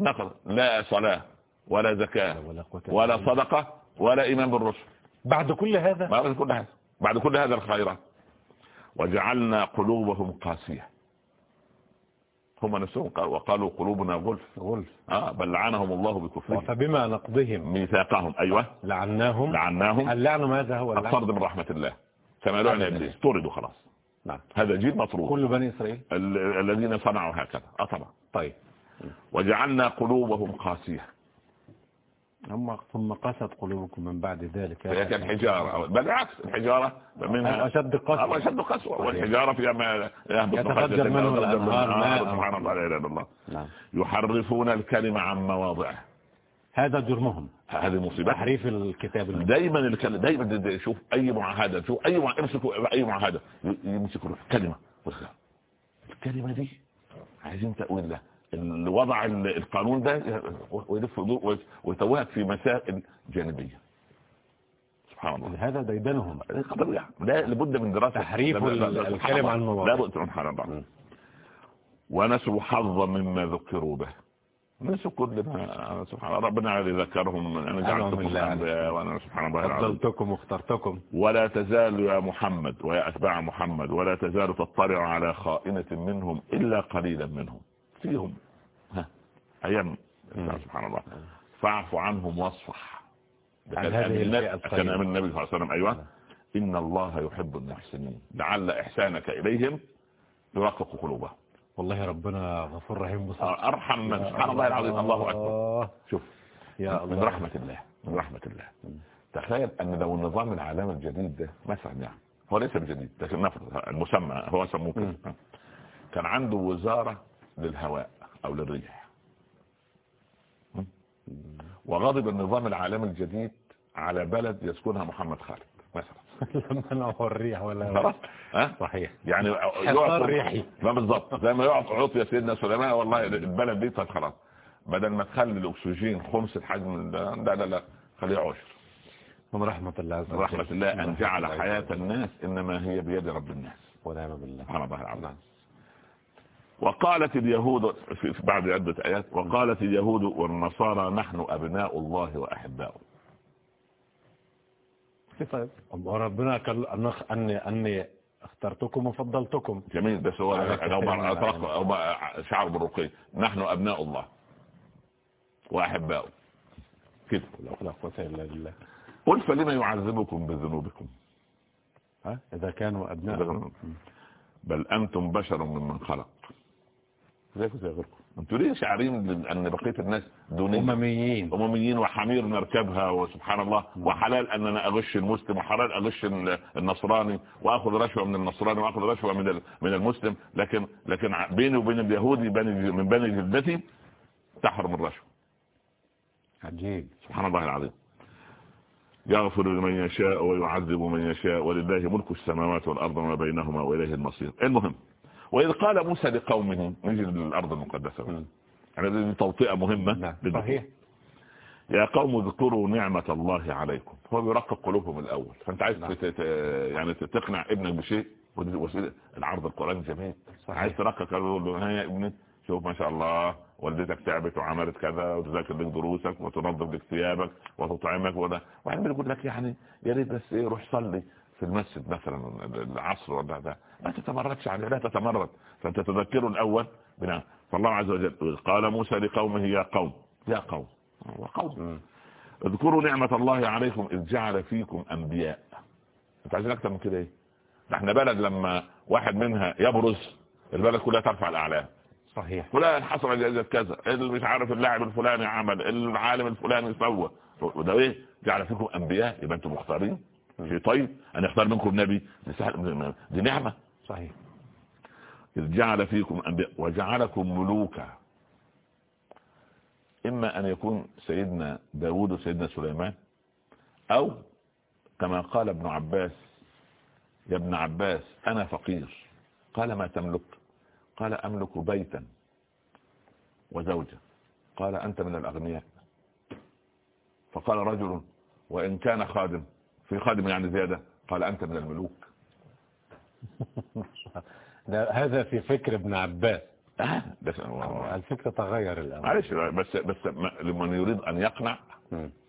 نقض لا صلاة ولا زكاة ولا. صدقة ولا إيمان بالرسل. بعد كل هذا؟ بعد كل هذا. بعد كل هذا الخيرات. وجعلنا قلوبهم قاسية. هم نفسهم قالوا وقالوا قلوبنا غلف غلف. آه بل لعنهم الله بكفرهم. فبما نقضهم. ميثاقهم. أيوة. لعناهم. لعناهم. اللعن ماذا هو اللعن؟ الطرد من رحمة الله. كما لعن هذا إبليس طردوا خلاص. نعم. هذا جيل مطرود كل بني إسرائيل. ال- الذين صنعوا هكذا. آه طبعا. طيب. وجعلنا قلوبهم قاسية. ثم ثم قست قلوبكم من بعد ذلك. فهي كان حجارة بل العكس الحجارة منها أشد قسوة. أشد قسوة. والحجارة فيها ما يتفجر منه. الأنهار. سبحان الله لا إله إلا الله. نعم. يحرفون الكلمة عن مواضعه. هذا جرمهم. هذه مصيبة. تحريف الكتاب. دايما الكلمة دايما شوف أي معاهدة شوف أي مع... امسكوا أي معاهدة. يمسكوا كلمة بص الكلمة دي عايزين تأويل لها. اللي وضع ال- القانون ده ويلف ويتوهك في مسائل جانبية. سبحان الله. هذا ديدنهم. لا لابد من دراسة. تحريف لا- لا- لا- ال- سبحان الكلم الله. عن مواضعه. لابد من سبحان الله. ونسوا حظا مما ذكروا به. نسوا كل ما سبحان الله. ربنا يذكرهم أنا أعوذ جعلتكم أنبياء وأنا سبحان الله فضلتكم واخترتكم. ولا تزال يا محمد ويا أتباع محمد ولا تزال تطلع على خائنة منهم إلا قليلا منهم. فيهم ها. أيام. سبحان الله. فاعف عنهم واصفح. عن كان هذه أمر النبي- صلى الله عليه وسلم أيوة. إن الله يحب المحسنين. لعل إحسانك إليهم يرقق قلوبهم. والله ربنا غفور رحيم بصر أرحم من سبحان الله العظيم. الله أكبر. شوف يا من الله. رحمة الله من رحمة الله. تخيل أن لو النظام العالمي الجديد ده مثلا يعني هو ليس بجديد لكن نفرض المسمى هو سموه كان عنده وزارة للهواء. أو للريح? وغضب النظام العالمي الجديد على بلد يسكنها محمد خالد مثلا. لما أنا الريح ولا ها؟ صحيح. يعني حصار ريحي. ما بالظبط زي ما يقعد عطية سيدنا سليمان والله البلد دي طيب خلاص. بدل ما تخلي الأكسجين خمس الحجم ده لا لا لا خليه عشر. من رحمة الله عز من وجل. رحمة الله أن جعل حياة. الناس إنما هي بيد رب الناس. ونعم بالله. سبحان الله. العظيم وقالت اليهود بعد عدة آيات وقالت اليهود والنصارى نحن أبناء الله وأحباؤه. طيب. وربنا قال أن- أني أني اخترتكم وفضلتكم. جميل بس هو. أو ما شعر بالرقي. نحن أبناء الله وأحباؤه. كده. لا قوة إلا بالله. قل فلما يعذبكم بذنوبكم؟ ها؟ إذا كانوا أبناء. بل أنتم بشر ممن خلق. زيكم زي غيركم أنتوا ليه شاعرين ان بقية الناس دونيه أمميين. أمميين وحمير نركبها وسبحان الله. وحلال أننا أغش المسلم وحلال أغش النصراني وأخذ رشوة من النصراني وأخذ رشوة من من المسلم. لكن لكن بيني وبين اليهودي بني من بني جدتي تحرم الرشوة. عجيب. سبحان الله العظيم. يغفر لمن يشاء ويعذب من يشاء. ولله ملك السماوات والأرض وما بينهما وإليه المصير. المهم وإذ قال موسى لقومه نجي للأرض المقدسة. يعني دي توطئة مهمة نعم. صحيح. يا قوم اذكروا نعمة الله عليكم. هو بيرقق قلوبهم الأول. فأنت عايز نعم. تت- يعني تقنع ابنك بشيء وسيلة العرض القرآن جميل. صحيح. عايز ترقق يقول يا ابني شوف ما شاء الله والدتك تعبت وعملت كذا وتذاكر لك دروسك وتنظف لك ثيابك وتطعمك وده. وبعدين بيقول لك يعني يا ريت بس إيه روح صلي. في المسجد مثلا العصر ولا ده ما تتمردش عليه لا تتمرد. فانت تذكره الأول بناء فالله عز وجل قال موسى لقومه يا قوم يا قوم وقوم اذكروا نعمة الله عليكم إذ جعل فيكم أنبياء. أنت عايزين أكتر من كده إيه؟ ده إحنا بلد لما واحد منها يبرز البلد كلها ترفع الأعلام. صحيح. فلان حصل على جائزة كذا اللي مش عارف اللاعب الفلاني عمل العالم الفلاني سوى. وده إيه؟ جعل فيكم أنبياء يبقى أنتم مختارين. شيء طيب أن يختار منكم نبي دي نعمة. صحيح. إذ جعل فيكم أنبياء وجعلكم ملوكا. إما أن يكون سيدنا داود وسيدنا سليمان أو كما قال ابن عباس يا ابن عباس أنا فقير. قال ما تملك؟ قال أملك بيتا وزوجة. قال أنت من الأغنياء. فقال رجل وإن كان خادم في خادم يعني زيادة؟ قال أنت من الملوك. ده هذا في فكر ابن عباس. بس الفكرة تغير الآن معلش بس بس لمن يريد أن يقنع.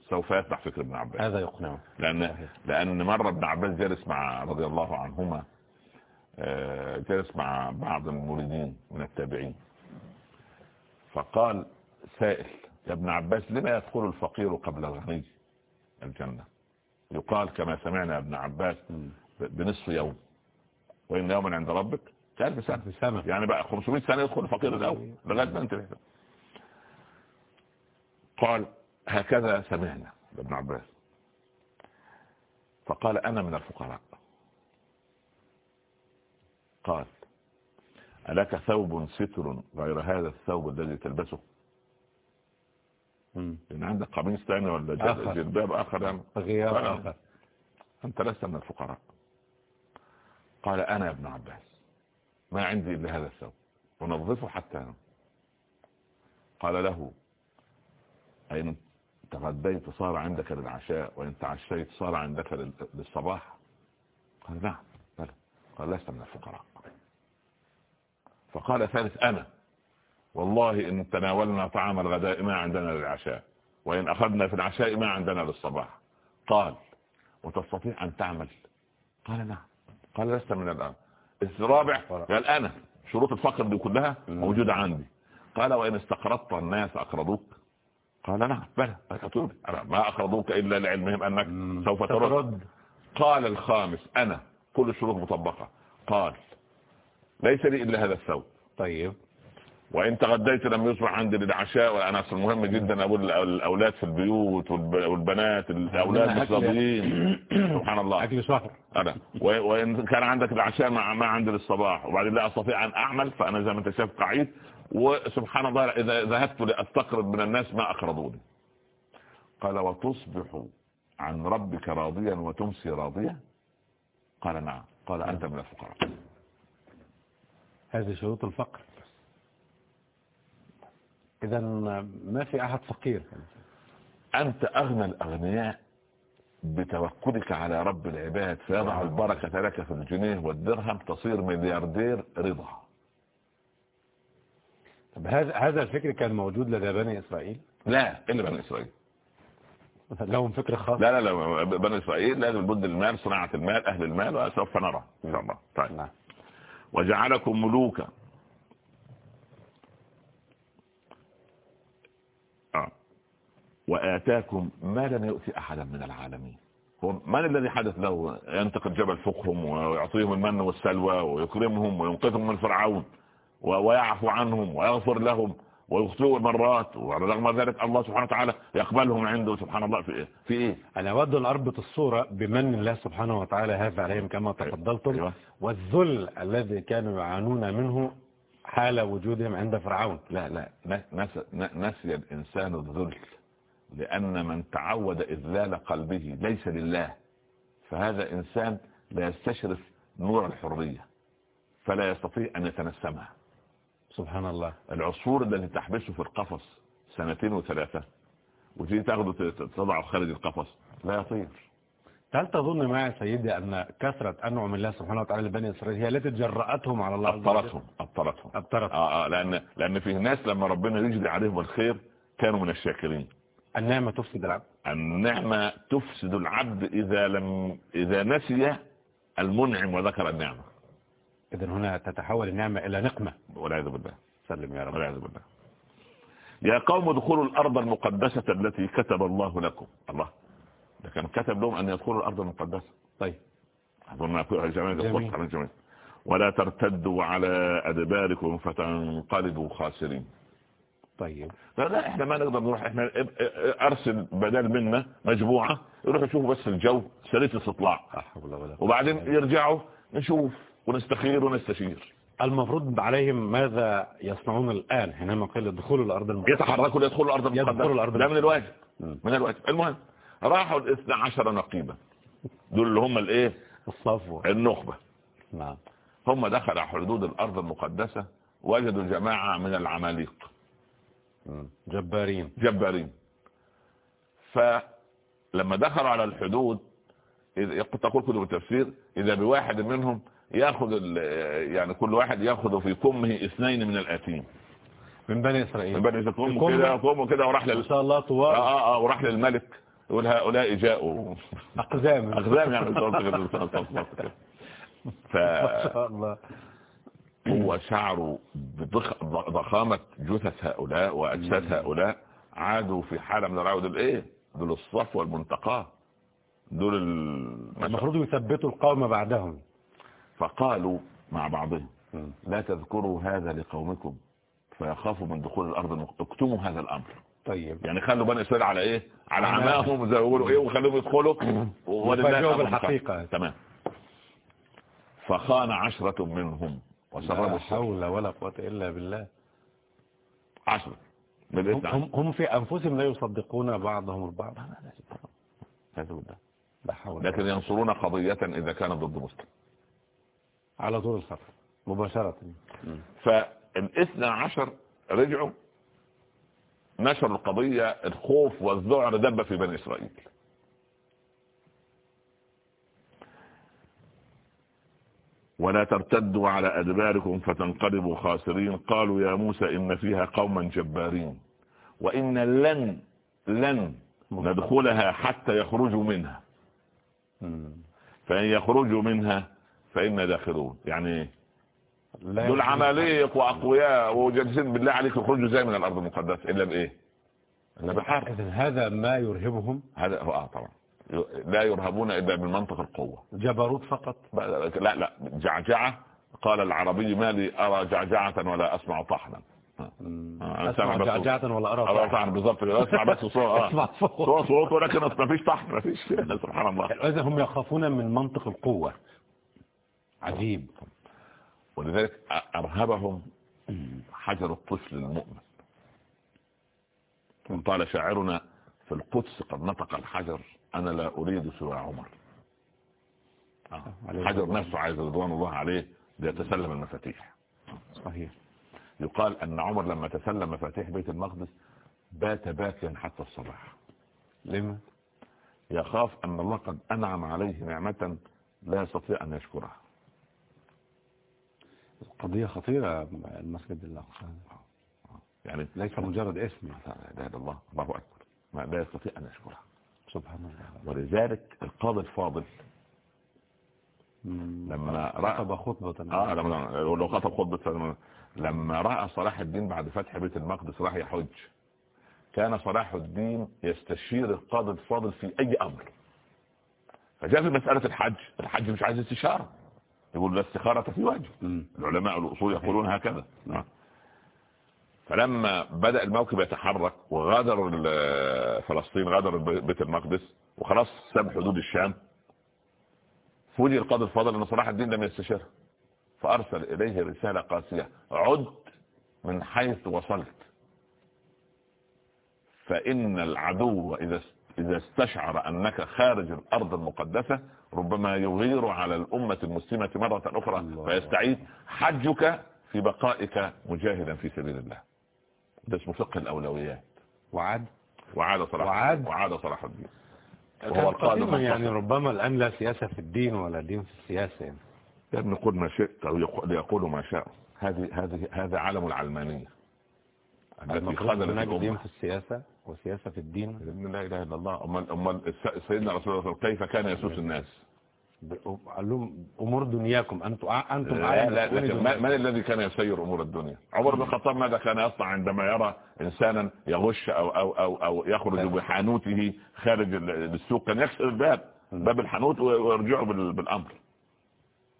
سوف يتبع فكر ابن عباس. هذا يقنعه. لأن لأن مرة ابن عباس جلس مع رضي الله عنهما آه، جلس مع بعض المريدين من التابعين. فقال سائل يا ابن عباس لما يدخل الفقير قبل الغني الجنة؟ يقال كما سمعنا ابن عباس بنصف يوم. وإن يوما عند ربك كألف سنة. سنة. يعني بقى 500 سنة يدخل الفقير الأول لغاية ما انت قال هكذا سمعنا ابن عباس. فقال أنا من الفقراء. قال ألك ثوب ستر غير هذا الثوب الذي تلبسه. لأن عندك قميص ثاني ولا. جلباب آخر. يعني؟ غياب. آخر. أنت لست من الفقراء. قال أنا يا ابن عباس. ما عندي إلا هذا الثوب. ونظفه حتى أنام قال له أين تغديت صار عندك للعشاء؟ وإن تعشيت صار عندك لل- للصباح؟ قال نعم. بلى قال لست من الفقراء. فقال ثالث أنا. والله إن تناولنا طعام الغداء ما عندنا للعشاء وإن أخذنا في العشاء ما عندنا للصباح. قال وتستطيع أن تعمل؟ قال نعم. قال لست من الآن. الرابع قال أنا شروط الفقر دي كلها موجودة عندي. قال وإن استقرضت الناس أقرضوك؟ قال نعم. بلى ما أقرضوك إلا لعلمهم أنك. سوف ترد. ترد. قال الخامس أنا. كل الشروط مطبقة. قال ليس لي إلا هذا الثوب. طيب. وإن تغديت لم يصبح عندي للعشاء وأنا أصل مهم جدا أقول الأولاد في البيوت والب- والبنات أكل- راضيين سبحان الله. أكل شهر أنا. و- وإن كان عندك العشاء ما, ما عندي للصباح. وبعدين لا أستطيع أن أعمل فأنا زي ما أنت شايف قعيد وسبحان الله إذا ذهبت لأستقرض من الناس ما أقرضوني قال وتصبح عن ربك راضيا وتمسي راضيا؟ قال نعم. قال أنت من الفقراء. هذه شروط الفقر. إذا ما في أحد فقير أنت؟ أغنى الأغنياء بتوكلك على رب العباد فيضع البركة لك في الجنيه والدرهم تصير ملياردير رضا. طب هذا هذا الفكر كان موجود لدى بني إسرائيل؟ لا إلا بني إسرائيل. لهم فكر خاص؟ لا لا لا بني إسرائيل لازم بد المال صناعة المال أهل المال وسوف نرى إن شاء الله. طيب. نعم. وجعلكم ملوكا آه. وآتاكم ما لم يؤتي أحدا من العالمين. من الذي حدث له؟ ينتقل جبل فوقهم ويعطيهم المن والسلوى ويكرمهم وينقذهم من فرعون ويعفو عنهم ويغفر لهم ويخطئوا مرات وعلى رغم ذلك الله سبحانه وتعالى يقبلهم عنده. سبحان الله في إيه؟ في إيه؟ أنا أود أن أربط الصورة بمن الله سبحانه وتعالى هذا عليهم كما تفضلتم. أيوة. والذل الذي كانوا يعانون منه حال وجودهم عند فرعون. لا لا نسي الإنسان الذل. لأن من تعود إذلال قلبه ليس لله فهذا إنسان لا يستشرف نور الحرية فلا يستطيع أن يتنسمها. سبحان الله العصفور الذي تحبسه في القفص سنتين وثلاثة وتيجي تاخده تضعه خارج القفص لا يطير. هل تظن معي سيدي أن كثرة أنعم الله سبحانه وتعالى لبني إسرائيل هي التي جرأتهم على الله؟ أبطرتهم أبطرتهم. أبطرت آه آه لأن لأن في ناس لما ربنا يجري عليهم الخير كانوا من الشاكرين. النعمة تفسد العبد. النعمة تفسد العبد إذا لم إذا نسي المنعم وذكر النعمة. إذا هنا تتحول النعمة إلى نقمة. والعياذ بالله. سلم يا رب. والعياذ بالله. يا قوم ادخلوا الأرض المقدسة التي كتب الله لكم. الله. ده كان كتب لهم أن يدخلوا الأرض المقدسة. طيب. أظن أقول جميل. ولا ترتدوا على أدباركم فتنقلبوا خاسرين. طيب. لا إحنا ما نقدر نروح إحنا أرسل بدل منا مجموعة يروحوا يشوفوا بس الجو سرية استطلاع وبعدين يرجعوا نشوف ونستخير ونستشير. المفروض عليهم ماذا يصنعون الآن حينما قيل دخول الأرض المقدسة؟ يتحركوا ليدخلوا الأرض المقدسة. ده من الواجب. من الواجب. المهم راحوا الاثنى عشر نقيبا. دول اللي هم الإيه؟ الصفوة. النخبة. نعم. هم دخلوا حدود الأرض المقدسة وجدوا جماعة من العماليق. جبارين. جبارين. فلما دخلوا على الحدود تقول كتب التفسير إذا بواحد منهم يأخذ يعني كل واحد يأخذ في كمه اثنين من الآتين. من بني إسرائيل. من بني كمه؟ كم- كده كده وراح لل شاء الله طوال. آه, آه وراح للملك. يقول هؤلاء جاءوا. أقزام. أخزام يعني. كده. ما شاء الله. فهو شعره بضخ- ضخامة جثث هؤلاء وأجساد هؤلاء عادوا في حالة من العود الايه دول الصفوة المنتقاه دول ال- المفروض يثبتوا القوم بعدهم. فقالوا مع بعضهم. لا تذكروا هذا لقومكم فيخافوا من دخول الأرض المق- اكتموا هذا الأمر. طيب. يعني خلوا بني إسرائيل على إيه؟ على عماهم زي ما بيقولوا إيه؟ وخلوهم يدخلوا ولله الأمر بالحقيقة. تمام. فخان عشرة منهم. وسربوا لا حول ولا قوة إلا بالله. عشرة هم, هم, هم في أنفسهم لا يصدقون بعضهم البعض. هذا هو ده. لكن ينصرون قضية إذا كانت ضد مسلم. على طول الخط مباشرة. فالإثنى عشر رجعوا نشروا القضية الخوف والذعر دب في بني إسرائيل. ولا ترتدوا على أدباركم فتنقلبوا خاسرين. قالوا يا موسى إن فيها قوما جبارين وإن لن لن ندخلها حتى يخرجوا منها. فإن يخرجوا منها فإنا داخلون. يعني دول عماليق وأقوياء وجالسين بالله عليك يخرجوا زي من الأرض المقدسة. إلا بإيه؟ إلا بحرب. هذا ما يرهبهم. هذا هو آه طبعا. لا يرهبون إلا بالمنطق القوة. جبروت فقط؟ لا لا جعجعة. قال العربي ما لي أرى جعجعة ولا أسمع طحنا. آه، أسمع جعجعة ولا أرى أرى طحنا. طحن بالظبط كده أسمع بس صوت أسمع صوت. صوت صوت ولكن ما فيش طحن ما فيش سبحان الله. إذا هم يخافون من منطق القوة. عجيب. ولذلك أرهبهم حجر الطفل المؤمن. قال شاعرنا في القدس قد نطق الحجر أنا لا أريد سوى عمر. آه. الصلاة نفسه عايز رضوان الله عليه ليتسلم المفاتيح. صحيح. يقال أن عمر لما تسلم مفاتيح بيت المقدس بات باكيا حتى الصباح. لما؟ يخاف أن الله قد أنعم عليه نعمة لا يستطيع أن يشكرها. قضية خطيرة المسجد الأقصى. يعني ليس مجرد اسم. لا إله إلا الله الله أكبر. ما لا يستطيع أن يشكرها. سبحان الله. ولذلك القاضي الفاضل. لما رأى خطب خطبة. آه لما لو خطب خطبة لما رأى صلاح الدين بعد فتح بيت المقدس راح يحج. كان صلاح الدين يستشير القاضي الفاضل في أي أمر. فجاء في مسألة الحج. الحج مش عايز استشارة. يقول لا استخارة في وجه. العلماء الأصول يقولون هكذا. نعم. فلما بدأ الموكب يتحرك وغادر فلسطين غادر بيت المقدس وخلاص ساب حدود الشام فوجئ القاضي الفاضل إن صلاح الدين لم يستشره فأرسل إليه رسالة قاسية عد من حيث وصلت فإن العدو إذا إذا استشعر أنك خارج الأرض المقدسة ربما يغير على الأمة المسلمة مرة أخرى. فيستعيد حجك في بقائك مجاهدا في سبيل الله ده اسمه فقه الأولويات. وعد وعاد صلاح وعاد. وعاد صلاح الدين. وهو قديما يعني. ربما الآن لا سياسة في الدين ولا دين في السياسة يعني. يا ابن قل ما شئت أو يق- ليقولوا ما شاء. هذه هذه هذا عالم العلمانية. التي خذلت الأمة. في السياسة وسياسة في الدين؟ لا إله إلا الله. امال أمال الس- سيدنا رسول الله كيف كان يسوس الناس؟ ب- قال لهم أمور دنياكم أنتم أنتم لا لا لكن. من الذي كان يسير أمور الدنيا؟ عمر بن الخطاب ماذا كان يصنع عندما يرى إنسانا يغش أو أو أو أو يخرج بحانوته خارج ال- السوق؟ كان يكسر الباب باب الحانوت ويرجعه بال- بالأمر.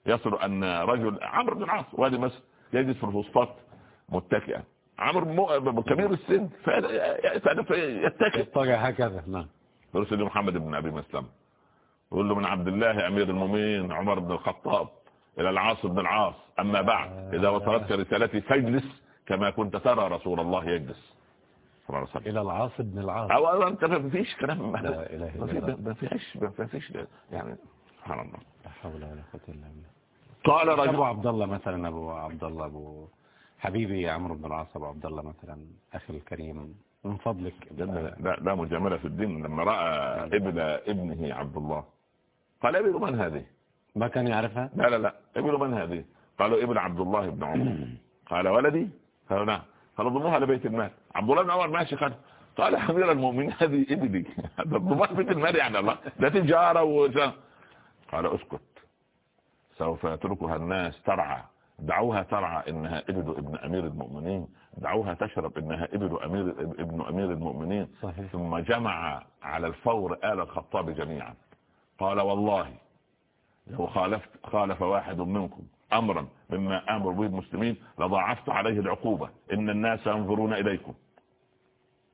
يصل أن رجل عمرو بن العاص وادي مصر يجلس في الفسطاط متكئا. عمرو كبير السن فيتكل يضطجع هكذا نعم. يرسل محمد بن أبي مسلم يقول له من عبد الله أمير المؤمنين عمر بن الخطاب إلى العاص بن العاص. أما بعد إذا وصلتك رسالتي فاجلس كما كنت ترى رسول الله يجلس. إلى العاص بن العاص. أو انت ما فيش كلام. ما فيش ما فيش يعني سبحان الله. لا حول ولا قوة إلا بالله. قال أبو رجل عبد الله مثلا أبو عبد الله أبو حبيبي عمرو بن العاص أبو عبد الله مثلا أخي الكريم من فضلك. ده, ده, ده مجاملة في الدين. لما رأى ابن ابنه عبد الله قال ابن من هذه؟ ما كان يعرفها؟ لا لا لا. ابن من هذه؟ قالوا ابن عبد الله بن عمر. قال ولدي؟ قالوا نعم. قالوا ضموها لبيت المال. عبد الله بن عمر ماشي خد قال أمير المؤمنين هذه ابني. هذا ضموها لبيت المال يعني الله. ده تجارة و قال اسكت. سوف يتركها الناس ترعى. دعوها ترعى إنها ابن ابن أمير المؤمنين. دعوها تشرب إنها ابن أمير ابن أمير المؤمنين. صحيح. ثم جمع على الفور آل الخطاب جميعا. قال والله لو خالفت خالف واحد منكم أمرا مما أمر به المسلمين لضاعفت عليه العقوبة. إن الناس ينظرون إليكم.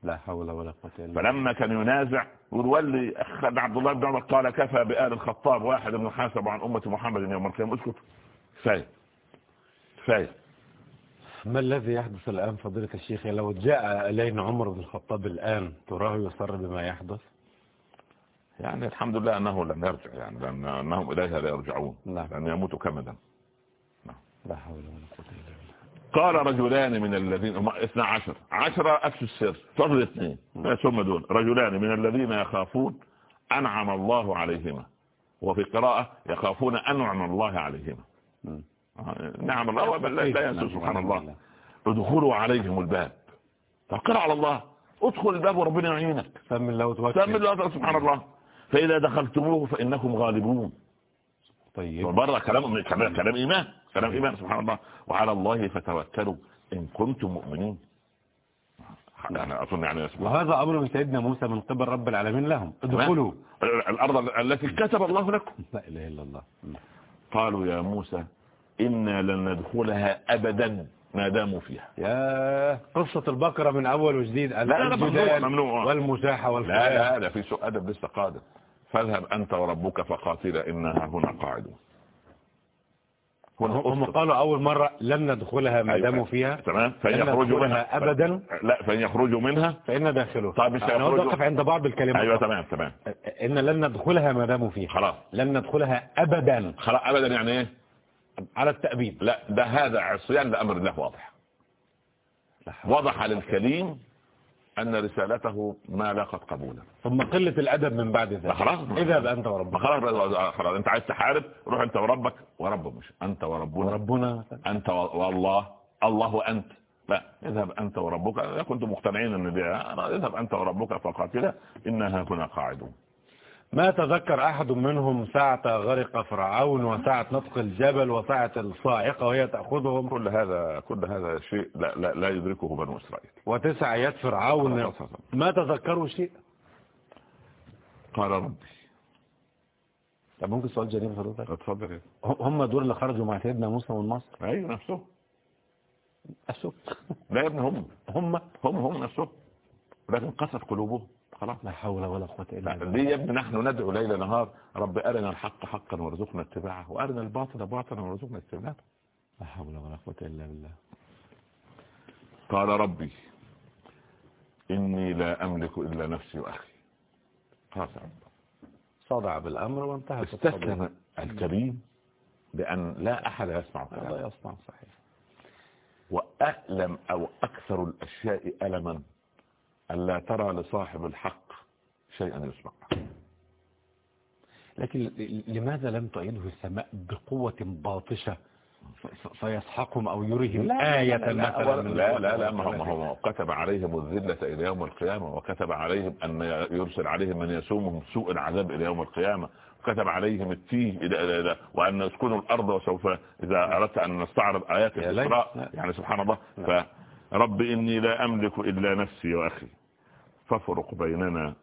لا حول ولا قوة إلا بالله. فلما كان ينازع ويولي اخذ عبد الله بن عمر قال كفى بآل الخطاب واحد من حاسب عن أمة محمد يوم القيامة. اسكت. كفاية. كفاية. ما الذي يحدث الآن فضيلة الشيخ؟ لو جاء إلينا عمر بن الخطاب الآن تراه يصر بما يحدث؟ يعني الحمد لله أنه لم يرجع يعني لأن أنهم إليها لا يرجعون نعم. لأن يموتوا كمدا. لا حول ولا قوة إلا بالله. قال رجلان من الذين هم اثنى عشر. عشرة أفشوا السر فضل اثنين. بس هم دول رجلان من الذين يخافون أنعم الله عليهما وفي قراءة يخافون أنعم الله عليهما. نعم. الله بل لا- ينسوا سبحان نعم. الله ادخلوا عليهم الباب. توكل على الله. ادخل الباب وربنا يعينك. سم الله وتوكل. سمي الله سبحان الله. فإذا دخلتموه فإنكم غالبون. طيب. بره كلام كلام كلام إيمان. كلام إيمان سبحان الله. وعلى الله فتوكلوا إن كنتم مؤمنين. يعني أظن يعني. وهذا أمر من سيدنا موسى من قبل رب العالمين لهم. ادخلوا. الأرض التي كتب الله لكم. لا إله إلا الله. قالوا يا موسى إنا لن ندخلها ابدا ما داموا فيها. يا قصة البقرة من أول وجديد. لا، لا، ممنوع، ممنوع. والمساحة لا والخلاف. لا لا في سوء أدب لسه قادم. فاذهب انت وربك فقاتلا انها هنا قاعدون. هم. قالوا أول مرة لن ندخلها ما أيوة. داموا فيها تمام. فإن يخرجوا منها. أبدا. لا فإن يخرجوا منها. فإن داخله طيب مش أنا أقف عند بعض الكلمات. أيوه فقط. تمام. تمام إن لن ندخلها ما داموا فيها. خلاص. لن ندخلها أبدا. خلاص ابدا يعني إيه؟ على التأبيد. لا ده هذا عصيان لامر الله واضح. وضح للكريم أن رسالته ما لاقت قبولا ثم قلة الأدب من بعد ذلك. خلاص اذهب أنت ما وربك خلاص خلاص. أنت عايز تحارب روح أنت وربك. وربه مش أنت وربنا. وربنا. أنت والله. الله وانت لا اذهب أنت وربك. كنتم مقتنعين إن دي اذهب أنت وربك فقاتلا. انها هنا قاعدون. ما تذكر أحد منهم ساعة غرق فرعون وساعة نطق الجبل وساعة الصاعقة وهي تأخذهم؟ كل هذا كل هذا شيء لا لا, لا يدركه بنو إسرائيل. وتسع يد فرعون. ما تذكروا شيء؟ قال ربي. طب ممكن سؤال جميل حضرتك؟ اتفضل هم دول اللي خرجوا مع سيدنا موسى من مصر؟ أيوه نفسهم أشوف لا يا ابني هم. هم. هم هم نفسهم لكن قست قلوبهم. خلاص. لا حول ولا قوة إلا بالله. ليه يا ابني؟ نحن ندعو ليل نهار رب أرنا الحق حقا وارزقنا اتباعه وأرنا الباطل باطلا وارزقنا اجتنابه. لا حول ولا قوة إلا بالله. قال ربي إني لا أملك إلا نفسي وأخي. خلاص صدع بالأمر القضية. استسلم الكريم لأن لا أحد يسمع كلامه. يصنع صحيح. وأألم أو أكثر الأشياء ألما ألا ترى لصاحب الحق شيئا يسمع لكن لماذا لم تعيده السماء بقوة باطشة؟ فيسحقهم أو يريهم آية لا مثلا من لا لا, لا ما هو- كتب عليهم الذلة إلى يوم القيامة وكتب عليهم أن يرسل عليهم من يسومهم سوء العذاب إلى يوم القيامة وكتب عليهم التيه إلى إلى إلى وأن يسكنوا الأرض وسوف إذا أردت أن نستعرض آيات. الإسراء يعني سبحان الله فرب إني لا أملك إلا نفسي وأخي. فافرق بيننا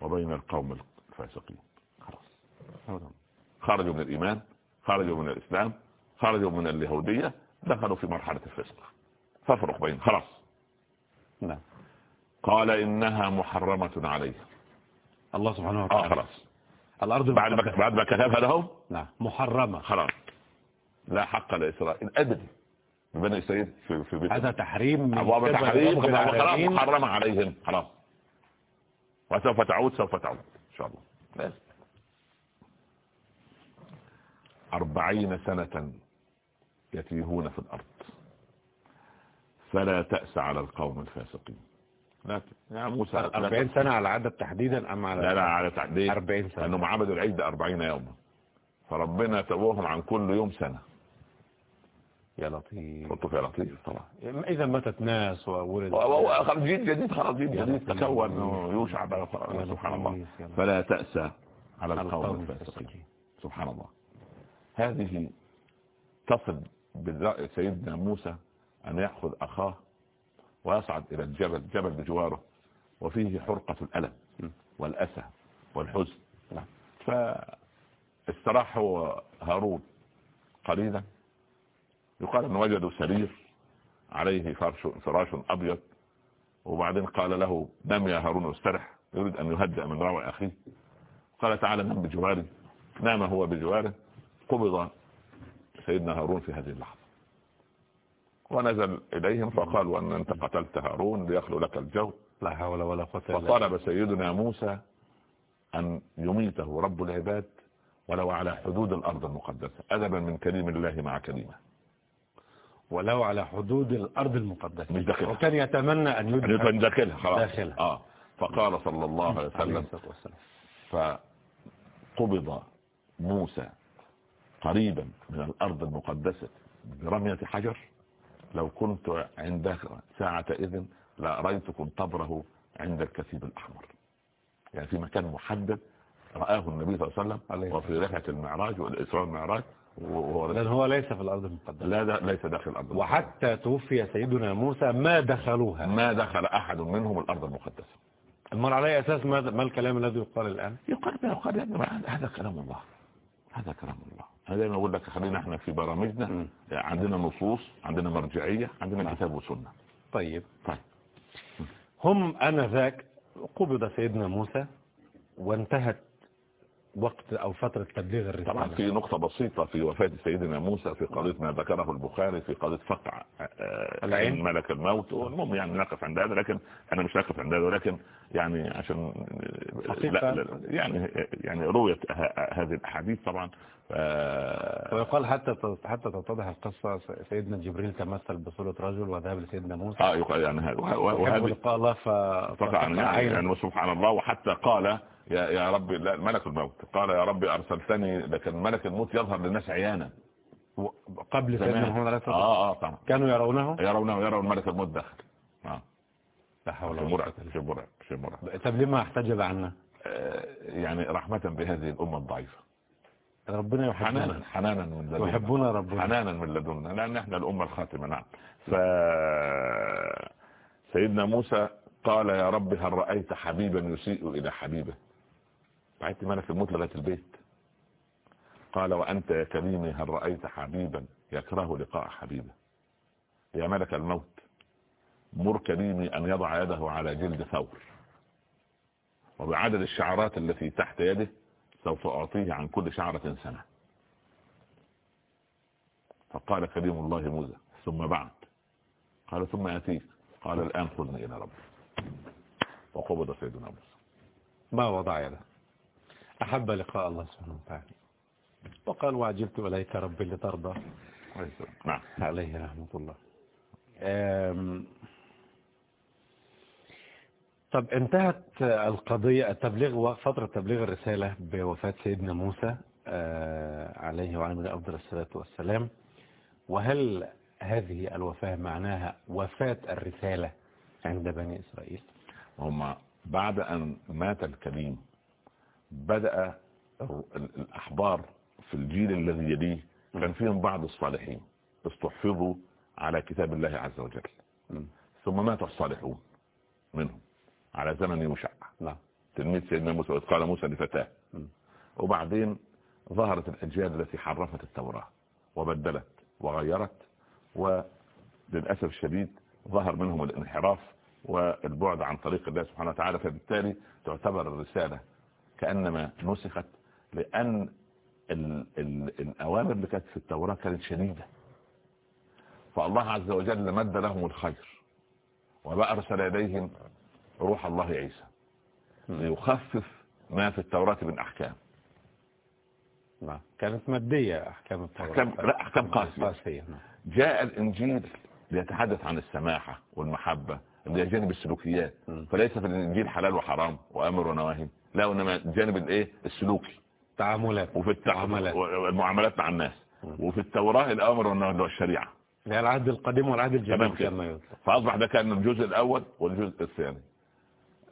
وبين القوم الفاسقين. خلاص. خرجوا من الإيمان خرجوا من الإسلام خرجوا من اليهودية دخلوا في مرحلة الفسق. فافرق بين خلاص. نعم. قال إنها محرمة عليه الله سبحانه آه وتعالى. خلاص. الأرض بعد ما. بعد ما كتبها لهم؟ نعم. محرمة. خلاص. لا حق لإسرائيل. أبدا بني إسرائيل في في هذا تحريم من أبواب تحريم. محرمة عليهم. خلاص. وسوف تعود سوف تعود إن شاء الله. بس. أربعين سنة يتيهون في الأرض. فلا تأس على القوم الفاسقين. لا يا موسى لا 40 ت- سنة على عدد تحديدا أم على لا لا على تعديل 40 سنة؟ لأنهم عبدوا العيد أربعين يوما. فربنا توهم عن كل يوم سنة. يا لطيف قلت يا لطيف طبعا. إذا ماتت ناس وولد خلاص جيل جديد خلاص جيل جديد. تكون يوشع بقى سبحان الله. فلا تأسى على القوم الفاسقين. سبحان الله. هذه تصل بالرأي سيدنا موسى أن يأخذ أخاه ويصعد إلى الجبل. جبل بجواره وفيه حرقة الألم والأسى والحزن. نعم. فاستراح هو هارون قليلا. يقال أن وجدوا سرير عليه فرش فراش أبيض وبعدين قال له نم يا هارون واسترح يريد أن يهدأ من روع أخيه. قال تعالى نم بجواري نام هو بجواره. قبض سيدنا هارون في هذه اللحظة. ونزل إليهم فقالوا أن أنت قتلت هارون ليخلو لك الجو. لا حول ولا قوة إلا فطلب سيدنا موسى أن يميته رب العباد ولو على حدود الأرض المقدسة. أدبا من كريم الله مع كريمة. ولو على حدود الأرض المقدسة. مش داخلها. وكان يتمنى أن أن يدخل يكون داخلها خلاص. داخلها. آه. فقال صلى الله عليه وسلم فقبض موسى قريبا من الأرض المقدسة برمية حجر. لو كنت عندك ساعة إذن لأريتكم طبره عند الكثيب الأحمر. يعني في مكان محدد رآه النبي صلى الله عليه وسلم وفي رحلة المعراج والإسراء والمعراج وهو لأن هو ليس في الأرض المقدسة. لا دا ليس داخل الأرض. وحتى توفي سيدنا موسى ما دخلوها. ما دخل أحد منهم الأرض المقدسة. المر على أساس ما, ما الكلام الذي يقال الآن؟ يقال ما يقال هذا كلام الله. هذا كلام الله. أنا دايما أقول لك خلينا إحنا في برامجنا. مم. عندنا نصوص عندنا مرجعية عندنا نعم. كتاب وسنة. طيب. طيب. هم آنذاك قبض سيدنا موسى وانتهت وقت أو فترة تبليغ الرسالة طبعا في نقطة بسيطة في وفاة سيدنا موسى في قضية ما ذكره البخاري في قضية فقع آه، العين. عين ملك الموت والمهم يعني نقف عند هذا لكن أنا مش نقف عند هذا ولكن يعني عشان حقيقة. لا لا يعني يعني ه- هذه الأحاديث طبعا ويقال حتى حتى تتضح القصة سيدنا جبريل تمثل بصورة رجل وذهب لسيدنا موسى آه يقال يعني هذا وهذا وهذه الله ف... فقع يعني, عينه. يعني سبحان الله وحتى قال يا يا رب لا ملك الموت. قال يا رب أرسلتني لكن ملك الموت يظهر للناس عيانا. قبل سيدنا. محمد عليه والسلام. آه آه طبعا. كانوا يرونه؟ يرونه يرون ملك الموت داخل. آه. لا حول ولا مرعب قوة. إلا شيء مرعب شيء مرعب. طب لما احتجب عنا آه، يعني رحمة بهذه الأمة الضعيفة. ربنا يحبنا. حنانا حنانا من لدنا يحبنا ربنا. حنانا من لدنا لأن إحنا الأمة الخاتمة نعم. ف سيدنا موسى قال يا رب هل رأيت حبيبا يسيء إلى حبيبه؟ بعت ملك الموت لغاية البيت. قال وأنت يا كريمي هل رأيت حبيبا يكره لقاء حبيبه؟ يا ملك الموت مر كريمي أن يضع يده على جلد ثور. وبعدد الشعرات التي تحت يده سوف أعطيه عن كل شعرة سنة. فقال كريم الله موسى ثم بعد. قال ثم أتيك قال الآن خذني إلى ربي وقبض سيدنا موسى. ما وضع يده؟ أحب لقاء الله سبحانه وتعالى. وقال وعجبت إليك ربي لترضى نعم. عليه رحمة الله. طب انتهت القضية التبليغ فترة تبليغ الرسالة بوفاة سيدنا موسى آه، عليه وعلى أفضل الصلاة والسلام. وهل هذه الوفاة معناها وفاة الرسالة عند بني إسرائيل؟ هم بعد أن مات الكريم بدأ ال- الأحبار في الجيل الذي يليه كان فيهم بعض الصالحين استحفظوا على كتاب الله عز وجل. ثم مات الصالحون منهم على زمن يوشع. نعم. تلميذ سيدنا موسى وإذ قال موسى لفتاه. وبعدين ظهرت الأجيال التي حرفت التوراة وبدلت وغيرت وللأسف الشديد ظهر منهم الانحراف والبعد عن طريق الله سبحانه وتعالى فبالتالي تعتبر الرسالة كأنما نسخت لأن ال ال الأوامر اللي كانت في التوراة كانت شديدة. فالله عز وجل مد لهم الخير وبأرسل إليهم روح الله عيسى ليخفف ما في التوراة من أحكام. نعم. كانت مادية أحكام التوراة. أحكام, لا أحكام قاسية. قاسية نعم. جاء الإنجيل ليتحدث عن السماحة والمحبة اللي جانب السلوكيات. فليس في الإنجيل حلال وحرام وأمر ونواهي. لا إنما جانب الإيه؟ السلوكي. تعاملات. وفي. التعاملات والمعاملات مع الناس. وفي التوراة الأمر والنواهي والشريعة اللي هي العهد القديم والعهد الجديد. كما فأصبح ده كان الجزء الأول والجزء الثاني.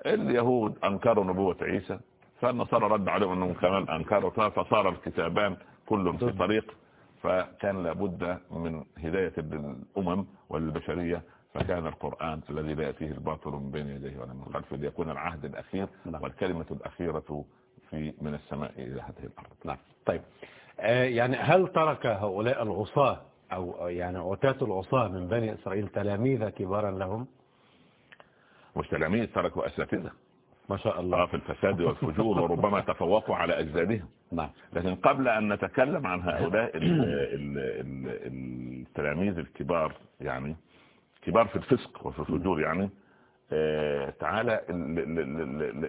اليهود أنكروا نبوة عيسى فالنصارى رد عليهم أنهم كمان أنكروا فصار الكتابان كل في طريق فكان لابد من هداية للأمم وللبشرية فكان القرآن الذي لا يأتيه الباطل من بين يديه ولا من خلفه ليكون العهد الأخير نعم. والكلمة الأخيرة في من السماء إلى هذه الأرض. نعم. طيب. آه يعني هل ترك هؤلاء العصاة أو يعني عتاة العصاة من بني إسرائيل تلاميذ كبارا لهم؟ مش تلاميذ تركوا أساتذة ما شاء آه، الله في الفساد والفجور وربما تفوقوا على أجدادهم نعم. لكن قبل أن نتكلم عن هؤلاء ال- ال- ال- التلاميذ الكبار يعني كبار في الفسق وفي الفجور يعني آه، تعالى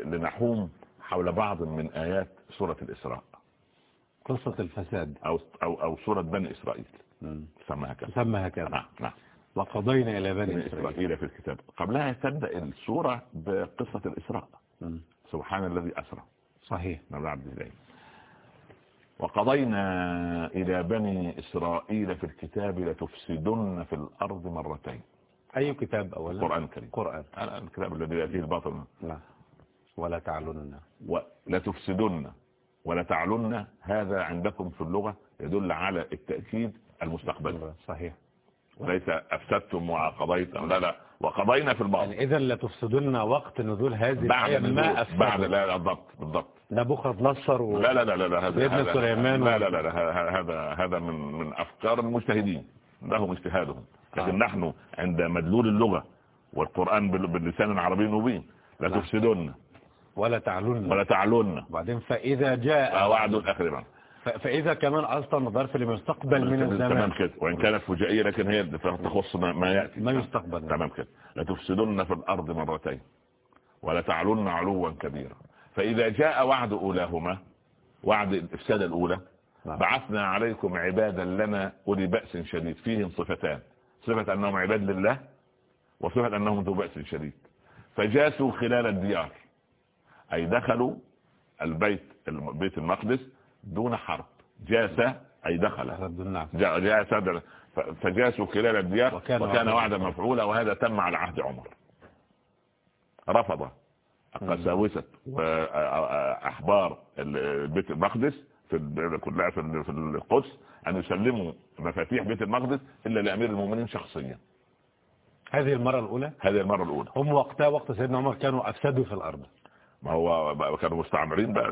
لنحوم حول بعض من آيات سورة الإسراء. قصة الفساد. أو أو أو سورة بني إسرائيل. مم. سماها كذا. تسمى هكذا نعم نعم. وقضينا إلى بني إسرائيل. إسرائيل في الكتاب. قبلها تبدأ السورة بقصة الإسراء. مم. سبحان الذي أسرى. صحيح. نعم عبد الله وقضينا إلى بني إسرائيل في الكتاب لتفسدن في الأرض مرتين. أي كتاب أولا؟ القرآن الكريم. قرآن الكتاب الذي يأتيه الباطل نعم ولا تعلننا. ولتفسدن ولتعلن هذا عندكم في اللغة يدل على التأكيد المستقبلي صحيح. وليس أفسدتم وقضيتم لا لا. وقضينا في البعض يعني إذا لتفسدن وقت نزول هذه بعد ما بعد لا لا بالضبط بالضبط. نبوخذ نصر و... لا لا لا لا لا هذا هذا- سليمان لا لا لا لا هذا هذا من من أفكار المجتهدين لهم اجتهادهم. لكن آه. نحن عند مدلول اللغة والقرآن بال- باللسان العربي المبين. لا. تفسدن. ولا تعلن. ولا تعلن. وبعدين فإذا جاء وعد الآخر ف- فإذا كمان أصلا ظرف لمستقبل من تمام الزمان. كده. وإن كانت فجائية لكن هي تخص ما, يأتي. ما يستقبل. تمام كده. لتفسدن في الأرض مرتين. ولا تعلن علوا كبيرا. فإذا جاء وعد أولاهما وعد الإفساد الأولى نعم. بعثنا عليكم عبادا لنا أولي بأس شديد. فيهم صفتان. صفة أنهم عباد لله وصفة أنهم ذو بأس شديد. فجاسوا خلال الديار. أي دخلوا البيت بيت المقدس دون حرب. جاس أي دخل. ف- فجاسوا خلال الديار وكان وكان, وعدا مفعولا وهذا تم على عهد عمر. رفض قساوسة وأحبار بيت المقدس في كلها في القدس أن يسلموا مفاتيح بيت المقدس إلا لأمير المؤمنين شخصيا. هذه المرة الأولى؟ هذه المرة الأولى. هم وقتها وقت سيدنا عمر كانوا أفسدوا في الأرض. ما هو كانوا مستعمرين بقى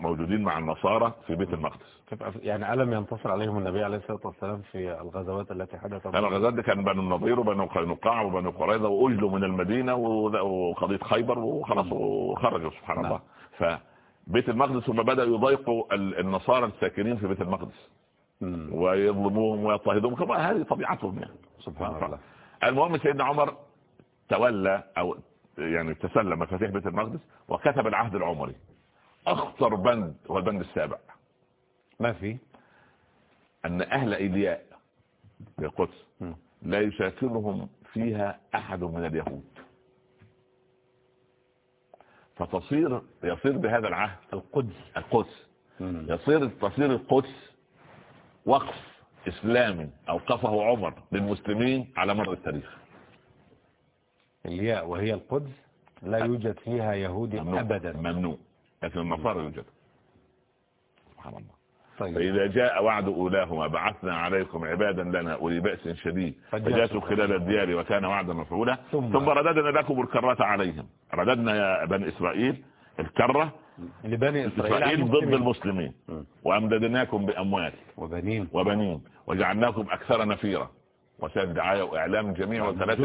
موجودين مع النصارى في بيت المقدس. يعني ألم ينتصر عليهم النبي عليه الصلاة والسلام في الغزوات التي حدثت؟ الغزوات دي كان بنو النضير وبنو قينقاع وبنو قريظة وأجلوا من المدينة و- وقضية خيبر وخلاص وخرجوا سبحان نعم. الله. فبيت المقدس هم بدأوا يضايقوا ال- النصارى الساكنين في بيت المقدس. ويظلموهم ويضطهدوهم. طبعا هذه طبيعتهم يعني. سبحان الله. المهم سيدنا عمر تولى أو يعني تسلم مفاتيح بيت المقدس وكتب العهد العمري. أخطر بند هو البند السابع. ما في؟ أن أهل إيلياء القدس. لا يساكنهم فيها أحد من اليهود. فتصير يصير بهذا العهد القدس. القدس. يصير تصير القدس وقف اسلامي أوقفه عمر للمسلمين على مر التاريخ. الياء وهي القدس لا يوجد فيها يهودي ممنوع. أبدا. ممنوع. لكن النصارى يوجد. سبحان الله. طيب. فإذا جاء وعد أولاهما بعثنا عليكم عبادا لنا أولي بأس شديد. فجاسوا خلال الديار وكان وعدا مفعولا. ثم- ثم رددنا لكم الكرة عليهم. رددنا يا بني إسرائيل الكرة لبني إسرائيل ضد المسلمين. وأمددناكم بأموال. وبنين. وبنين. وجعلناكم أكثر نفيرا وسائل دعاية وإعلام جميع وكالات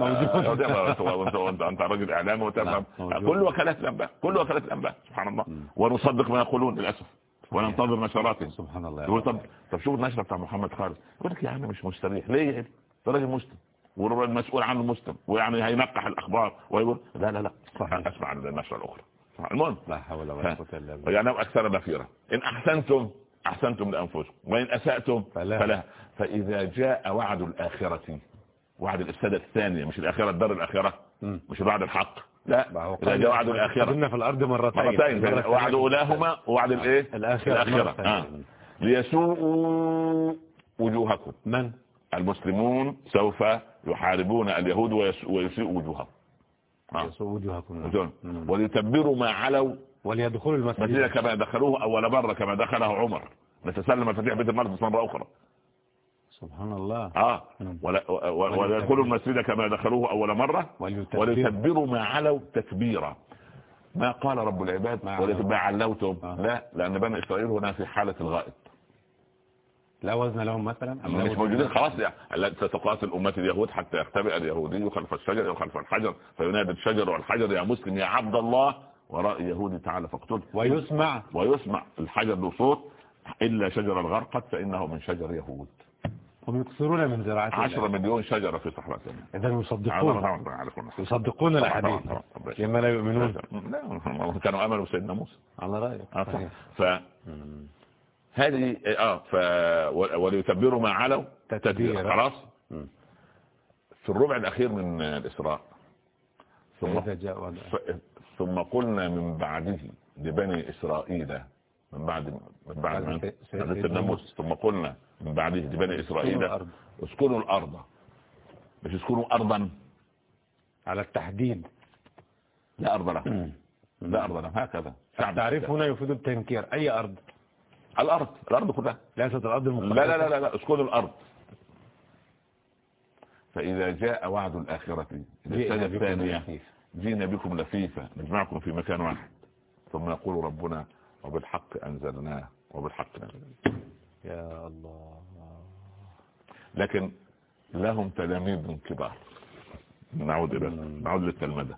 موجود. آه، أنت- راجل اعلامي وتفهم. كل وكالات الأنباء. كل وكالات الأنباء. سبحان الله. ونصدق ما يقولون للأسف. وننتظر نشراتهم. سبحان الله يقول طب طب شوف النشرة بتاع محمد خالد. يقول لك يا عم مش مستريح. ليه يعني ده راجل مسلم. والمسؤول عنه مسلم ويعني هينقح الأخبار. ويقول لا لا لا. صحيح. أسمع النشرة الأخرى. المهم. لا حول ولا قوة إلا بالله. يعني أكثر نفيرا إن أحسنتم أحسنتم لأنفسكم. وإن أسأتم فلا. فلا. فإذا جاء وعد الآخرة وعد الافساده الثانية مش الآخرة الدار الآخرة مم. مش وعد الحق. لا. إذا جاء وعد الآخرة. قدمنا في الأرض مرتين. مرتين. وعد. أولاهما ووعد الإيه؟ الآخرة. الآخرة. مرة آه. ليسوءوا وجوهكم. من؟ المسلمون سوف يحاربون اليهود ويس- ويسيئوا وجوههم. آه. وجوهكم. وجوههم. مم. وليتبروا ما علوا وليدخلوا مسجد المسجد. كما دخلوه أول مرة كما دخله عمر. نتسلم مفاتيح بيت المقدس مرة أخرى. سبحان الله آه. مم. ولا- و- و- ويدخلوا المسجد كما دخلوه أول مرة. وليتبروا ما علوا تكبيرا. ما قال رب العباد؟ ما علوتم آه. لا لأن بني إسرائيل هنا في حالة الغائط لا وزن لهم مثلا مش موجودين؟ خلاص يعني ستقاتل أمة اليهود حتى يختبئ اليهودي خلف الشجر وخلف الحجر فينادي الشجر والحجر يا مسلم يا عبد الله. وراء يهودي تعالى فاقتله. ويسمع. ويسمع الحجر له صوت إلا شجر الغرقد فإنه من شجر يهود. هم يكثرون من زراعة 10 مليون شجرة في صحراء إذا يصدقون. يصدقون طبعاً. لما لا يؤمنون. لا كانوا آمنوا بسيدنا موسى. على رأيك. ف هذه آه ف وليتبروا ما علوا. تتبيرا خلاص. في الربع الأخير من الإسراء. ثم ثم قلنا من بعده لبني إسرائيل من بعد من بعد من موسى. ثم قلنا من بعده لبني إسرائيل. اسكنوا الأرض. مش اسكنوا ارضا. على التحديد. لا أرض لهم. لا أرض لهم. هكذا. شعب التعريف هنا يفيد التنكير. أي أرض الأرض الأرض كلها. ليست الأرض لا المقدسة لا لا لا, لا اسكنوا الأرض. فإذا جاء وعد الآخرة السنة الثانية. جينا بكم لفيفا نجمعكم في مكان واحد. ثم يقول ربنا وبالحق أنزلناه وبالحق نزل يا الله. لكن لهم تلاميذ كبار. نعود إلى نعود للتلمذة.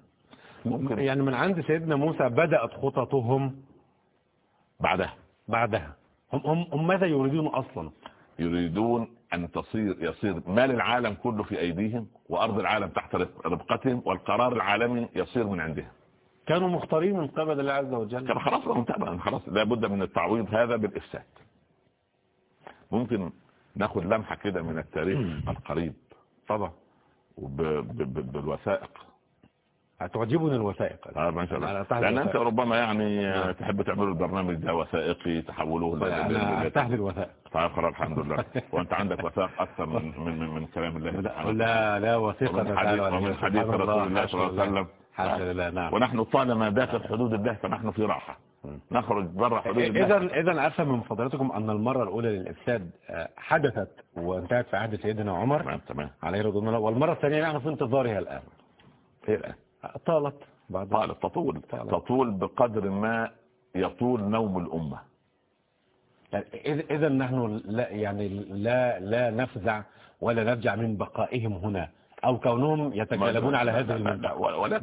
ممكن. يعني من عند سيدنا موسى بدأت خططهم بعدها. بعدها. هم, هم, هم ماذا يريدون أصلا؟ يريدون أن تصير يصير مال العالم كله في أيديهم وأرض العالم تحت ربقتهم والقرار العالمي يصير من عندهم. كانوا مختارين من قبل الله عز وجل. كان خلاص طبعا خلاص لابد من التعويض هذا بالإفساد. ممكن ناخد لمحة كده من التاريخ القريب. طبعا. وب- ب- ب- بالوثائق. هتعجبني الوثائق آه ما شاء الله. أنت للوثائق. ربما يعني نعم. تحب تعملوا البرنامج ده وثائقي تحولوه ل- أنا ل- ل- أرتاح للوثائق طيب خلاص الحمد لله. وأنت عندك وثائق أكثر من من من, من كلام الله لا لا لا وثيقة ومن حديث رسول الله صلى الله عليه. وسلم. حاشا لله نعم. ونحن طالما داخل حدود الله فنحن في راحة. نخرج برا حدود الله إذا إذا أفهم من فضلاتكم أن المرة الأولى للإفساد آه، حدثت وانتهت في عهد سيدنا عمر تمام تمام. عليه رضوان الله. والمرة الثانية نحن في انتظارها الآن. إيه الآن؟ طالت بعد طالت تطول. طالت. تطول بقدر ما يطول نوم الأمة. يعني إذ- إذا نحن لا يعني لا لا نفزع ولا نرجع من بقائهم هنا أو كونهم يتكلمون على هذه المنطقة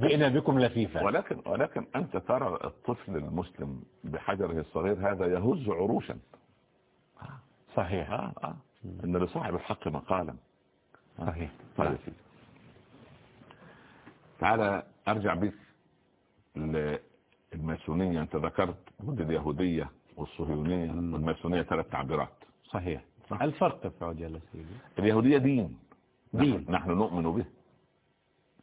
جئنا بكم لفيفا ولكن ولكن أنت ترى الطفل المسلم بحجره الصغير هذا يهز عروشا. صحيح. آه آه. إن لصاحب الحق مقالا. صحيح. طيب. يا سيدي. تعالى أرجع بك للماسونية. أنت ذكرت اليهودية والصهيونية والماسونية ثلاث تعبيرات. صحيح. صح. الفرق في سيدي. اليهودية دين. دين. نحن, نؤمن به.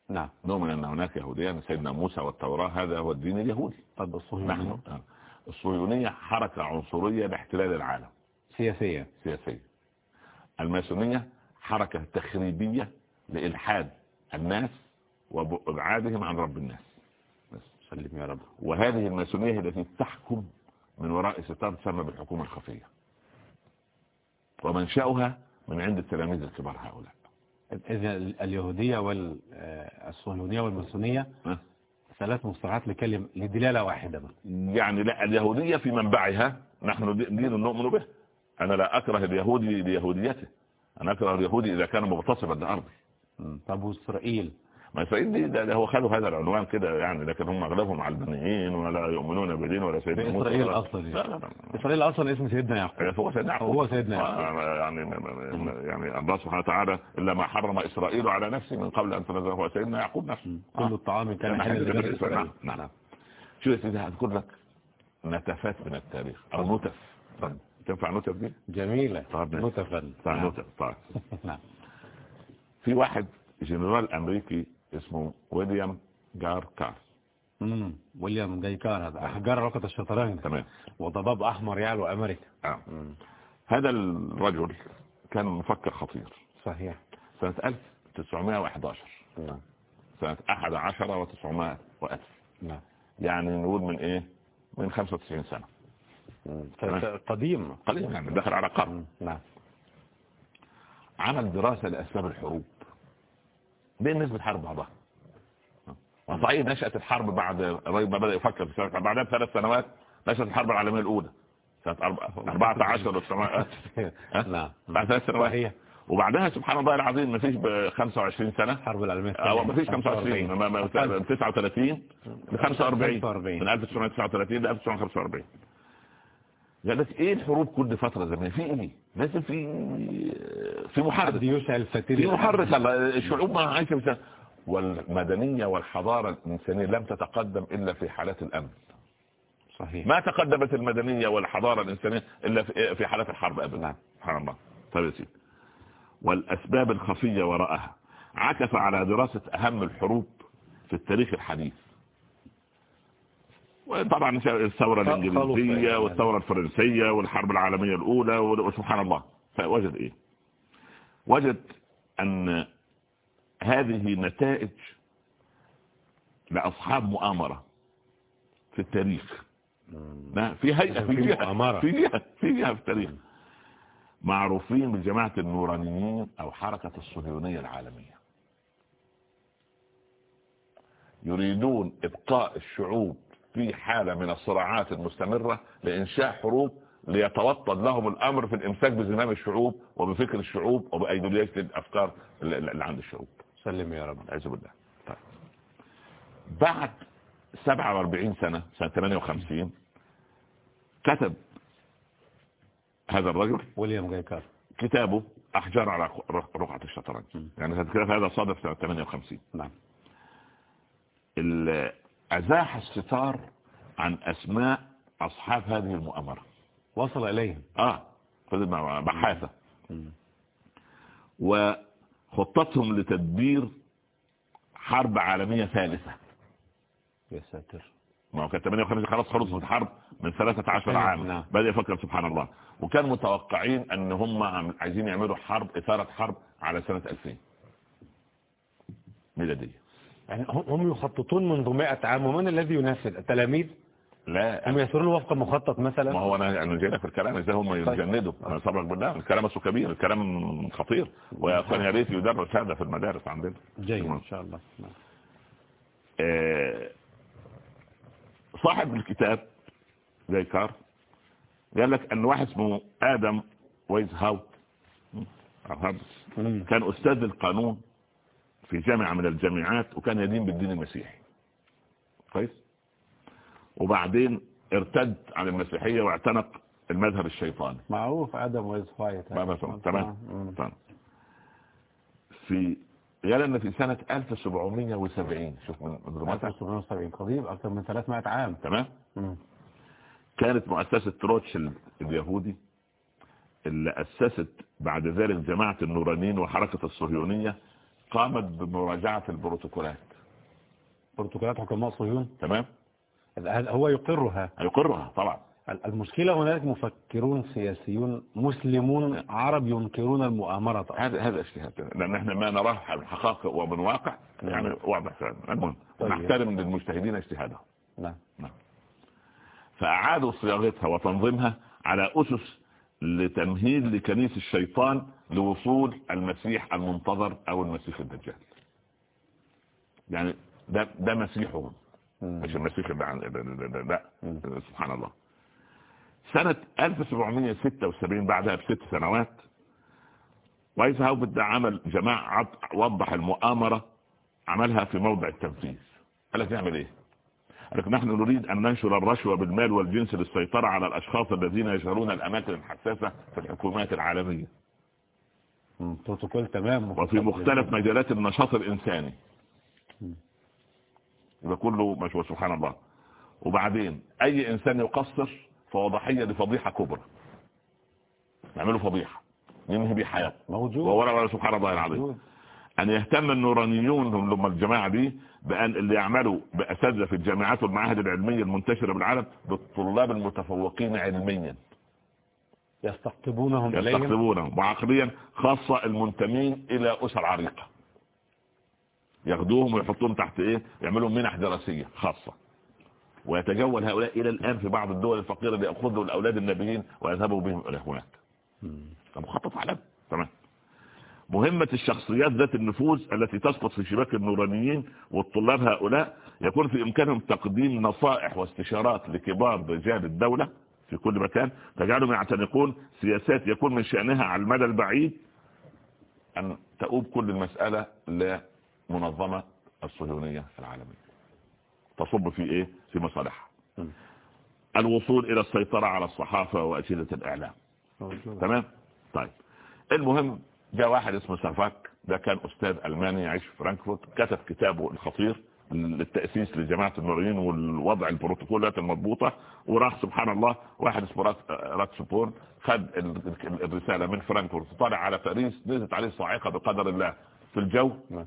نعم. نؤمن أن هناك يهودية سيدنا موسى والتوراة هذا هو الدين اليهودي. طب الصهيونية؟ نحن. الصهيونية حركة عنصرية لاحتلال العالم. سياسية. سياسية. الماسونية حركة تخريبية لإلحاد الناس وابعادهم عن رب الناس بس. سلم يا رب وهذه الماسونية التي تحكم من وراء ستار تسمى بالحكومة الخفية ومنشأها من عند التلاميذ الكبار هؤلاء إذا اليهودية والصهيونية والماسونية ها؟ ثلاث مصطلحات لكلمة لدلالة واحدة بس. يعني لا اليهودية في منبعها نحن دين نؤمن به أنا لا أكره اليهودي ليهوديته أنا أكره اليهودي إذا كان مغتصبا لارضي مم. طب وإسرائيل ما دي ده, ده هو خدوا هذا العنوان كده يعني لكن هم أغلبهم علمانيين ولا يؤمنون بدين ولا سيدنا موسى اسرائيل أصلا لا يعني. لا لا إسرائيل أصلا اسم سيدنا يعقوب. هو سيدنا يعقوب. هو سيدنا يعني يعني الله سبحانه وتعالى إلا ما حرم إسرائيل على نفسه من قبل أن تنزل هو سيدنا يعقوب نفسه. كل الطعام كان كان حل حل لبني نعم. نعم. شو يا سيدي؟ هذكر لك نتفات من التاريخ. أو نتف. تنفع نتف دي؟ ماشي. نتفا. طيب نعم. نتف. طيب. نعم. في واحد جنرال أمريكي اسمه ويليام جار كار مم. ويليام جايكار هذا. أحجار ركض الشطرنج. تمام. وضباب أحمر يعلو أمريكا. آه. هذا الرجل كان مفكر خطير. صحيح. سنة 1911 نعم. سنة 11 و900 وألف. نعم. يعني نقول من إيه؟ من 95 سنة. قديم. قليل يعني دخل على قرن. نعم. عمل دراسة لأسباب الحروب. ليه الناس بتحارب بعضها. وصحيح نشأت الحرب بعد ما بدأ يفكر في سنة بعدها بثلاث سنوات نشأت الحرب العالمية الأولى. سنة 14 و900 نعم. بعد ثلاث سنوات. صحيح. وبعدها سبحان الله العظيم ما فيش ب 25 سنة. الحرب العالمية آه ما فيش 25 ما ما 39 ل 45 45. من 1939 ل 1945 قال لك إيه الحروب كل فترة زمنيه في إيه؟ لازم في في محرك الفتيل في محرك الشعوب ما عايشه في والمدنية والحضارة الإنسانية لم تتقدم إلا في حالات الأمن. صحيح. ما تقدمت المدنية والحضارة الإنسانية إلا في- حالات الحرب ابدا. نعم. سبحان الله. طيب يا سيدي. والأسباب الخفية وراءها. عكف على دراسة أهم الحروب في التاريخ الحديث. وطبعا الثورة خلص الإنجليزية يعني. والثورة الفرنسية والحرب العالمية الأولى وسبحان الله. فوجد إيه؟ وجد أن هذه نتائج لأصحاب مؤامرة في التاريخ. لا في هيئة في جهة مؤامرة. في جهة في جهة في التاريخ. معروفين بجماعة النورانيين أو حركة الصهيونية العالمية. يريدون إبقاء الشعوب في حالة من الصراعات المستمرة لإنشاء حروب ليتوطد لهم الأمر في الإمساك بزمام الشعوب وبفكر الشعوب وبأيديولوجية الأفكار اللي عند الشعوب. سلم يا رب. أعوذ بالله طيب. بعد 47 سنة سنة 58 كتب هذا الرجل ويليام جايكار كتابه أحجار على رقعة الشطرنج. يعني هذا صادف سنة 58 نعم. أزاح الستار عن أسماء أصحاب هذه المؤامرة. وصل إليهم. آه بحاثة. وخطتهم لتدبير حرب عالمية ثالثة. يا ساتر. ما هو كان 58 خلاص خلص الحرب من 13 عام. نعم. بدأ يفكر سبحان الله. وكان متوقعين أن هم عايزين يعملوا حرب إثارة حرب على سنة 2000 ميلادية. يعني هم- يخططون منذ 100 عام ومن الذي ينفذ التلاميذ؟ لا. هم يسيرون وفق مخطط مثلا؟ ما هو أنا أنا جاي لك في الكلام إزاي هم يتجندوا؟ أنا صبرك بالله الكلام اصله كبير الكلام خطير. وكان يا ريت يدرس هذا في المدارس عندنا. جيد إن شاء الله. نعم. آه، صاحب الكتاب جاي كار قال لك أن واحد اسمه آدم وايزهاوبت. كان أستاذ القانون في جامعة من الجامعات وكان يدين بالدين المسيحي. كويس؟ وبعدين ارتد عن المسيحية واعتنق المذهب الشيطاني. معروف آدم وايزهاوبت مثلا تمام. تمام. في قال إن في سنة 1770 شوف من من متى 1770 قريب أكثر من 300 عام. تمام. كانت مؤسسة روتشيلد اليهودي اللي أسست بعد ذلك جماعة النورانيين وحركة الصهيونية قامت بمراجعة البروتوكولات. بروتوكولات حكماء صهيون تمام. هل هو يقرها. هيقرها طبعا. المشكلة هناك مفكرون سياسيون مسلمون عرب ينكرون المؤامرة. هذا هذا اجتهاد لأن إحنا ما نراه حقائق ومن واقع. يعني واضح. المهم طيب. نحترم للمجتهدين اجتهادهم. نعم. فأعادوا صياغتها وتنظيمها على أسس لتمهيد لكنيس الشيطان لوصول المسيح المنتظر أو المسيح الدجال. يعني ده ده مسيحهم مش المسيح لا, سبحان الله. سنة 1776 بعدها بست سنوات وايس هاوفت ده عمل جماعة وضح المؤامرة عملها في موضع التنفيذ. قال لك نعمل إيه؟ قال لك نحن نريد أن ننشر الرشوة بالمال والجنس للسيطرة على الأشخاص الذين يشغلون الأماكن الحساسة في الحكومات العالمية. بروتوكول تمام. وفي مختلف مجالات النشاط الإنساني. مم. يبقى كله مشروع سبحان الله. وبعدين أي إنسان يقصر فهو ضحية لفضيحة كبرى. نعمله فضيحة. ننهي بيه حياته. موجود. وورا ولا سبحان الله العظيم. أن يهتم النورانيون هم الجماعة دي بأن اللي يعملوا بأساتذة في الجامعات والمعاهد العلمية المنتشرة بالعالم بالطلاب المتفوقين علميا. يستقطبونهم يستقطبونهم وعقليا خاصة المنتمين إلى أسر عريقة. ياخدوهم ويحطوهم تحت إيه؟ يعملوا منح دراسية خاصة. ويتجول هؤلاء إلى الآن في بعض الدول الفقيرة ليأخذوا الأولاد النابغين ويذهبوا بهم إلى هناك. مخطط عالمي. تمام. مهمة الشخصيات ذات النفوذ التي تسقط في شباك النورانيين والطلاب هؤلاء يكون في إمكانهم تقديم نصائح واستشارات لكبار رجال الدولة في كل مكان. تجعلهم يعتنقون. سياسات يكون من شأنها على المدى البعيد أن تؤوب كل المسألة لمنظمة الصهيونية العالمية تصب في إيه؟ في مصالحها. الوصول إلى السيطرة على الصحافة وأجهزة الإعلام. تمام؟ طيب. المهم جاء واحد اسمه زفاك ده كان أستاذ ألماني يعيش في فرانكفورت كتب كتابه الخطير للتأسيس لجماعة النورانيين ووضع البروتوكولات المضبوطة وراح سبحان الله واحد اسمه رات- راتسبورن خد ال- ال- الرسالة من فرانكفورت طالع على باريس نزلت عليه صاعقة بقدر الله في الجو نعم.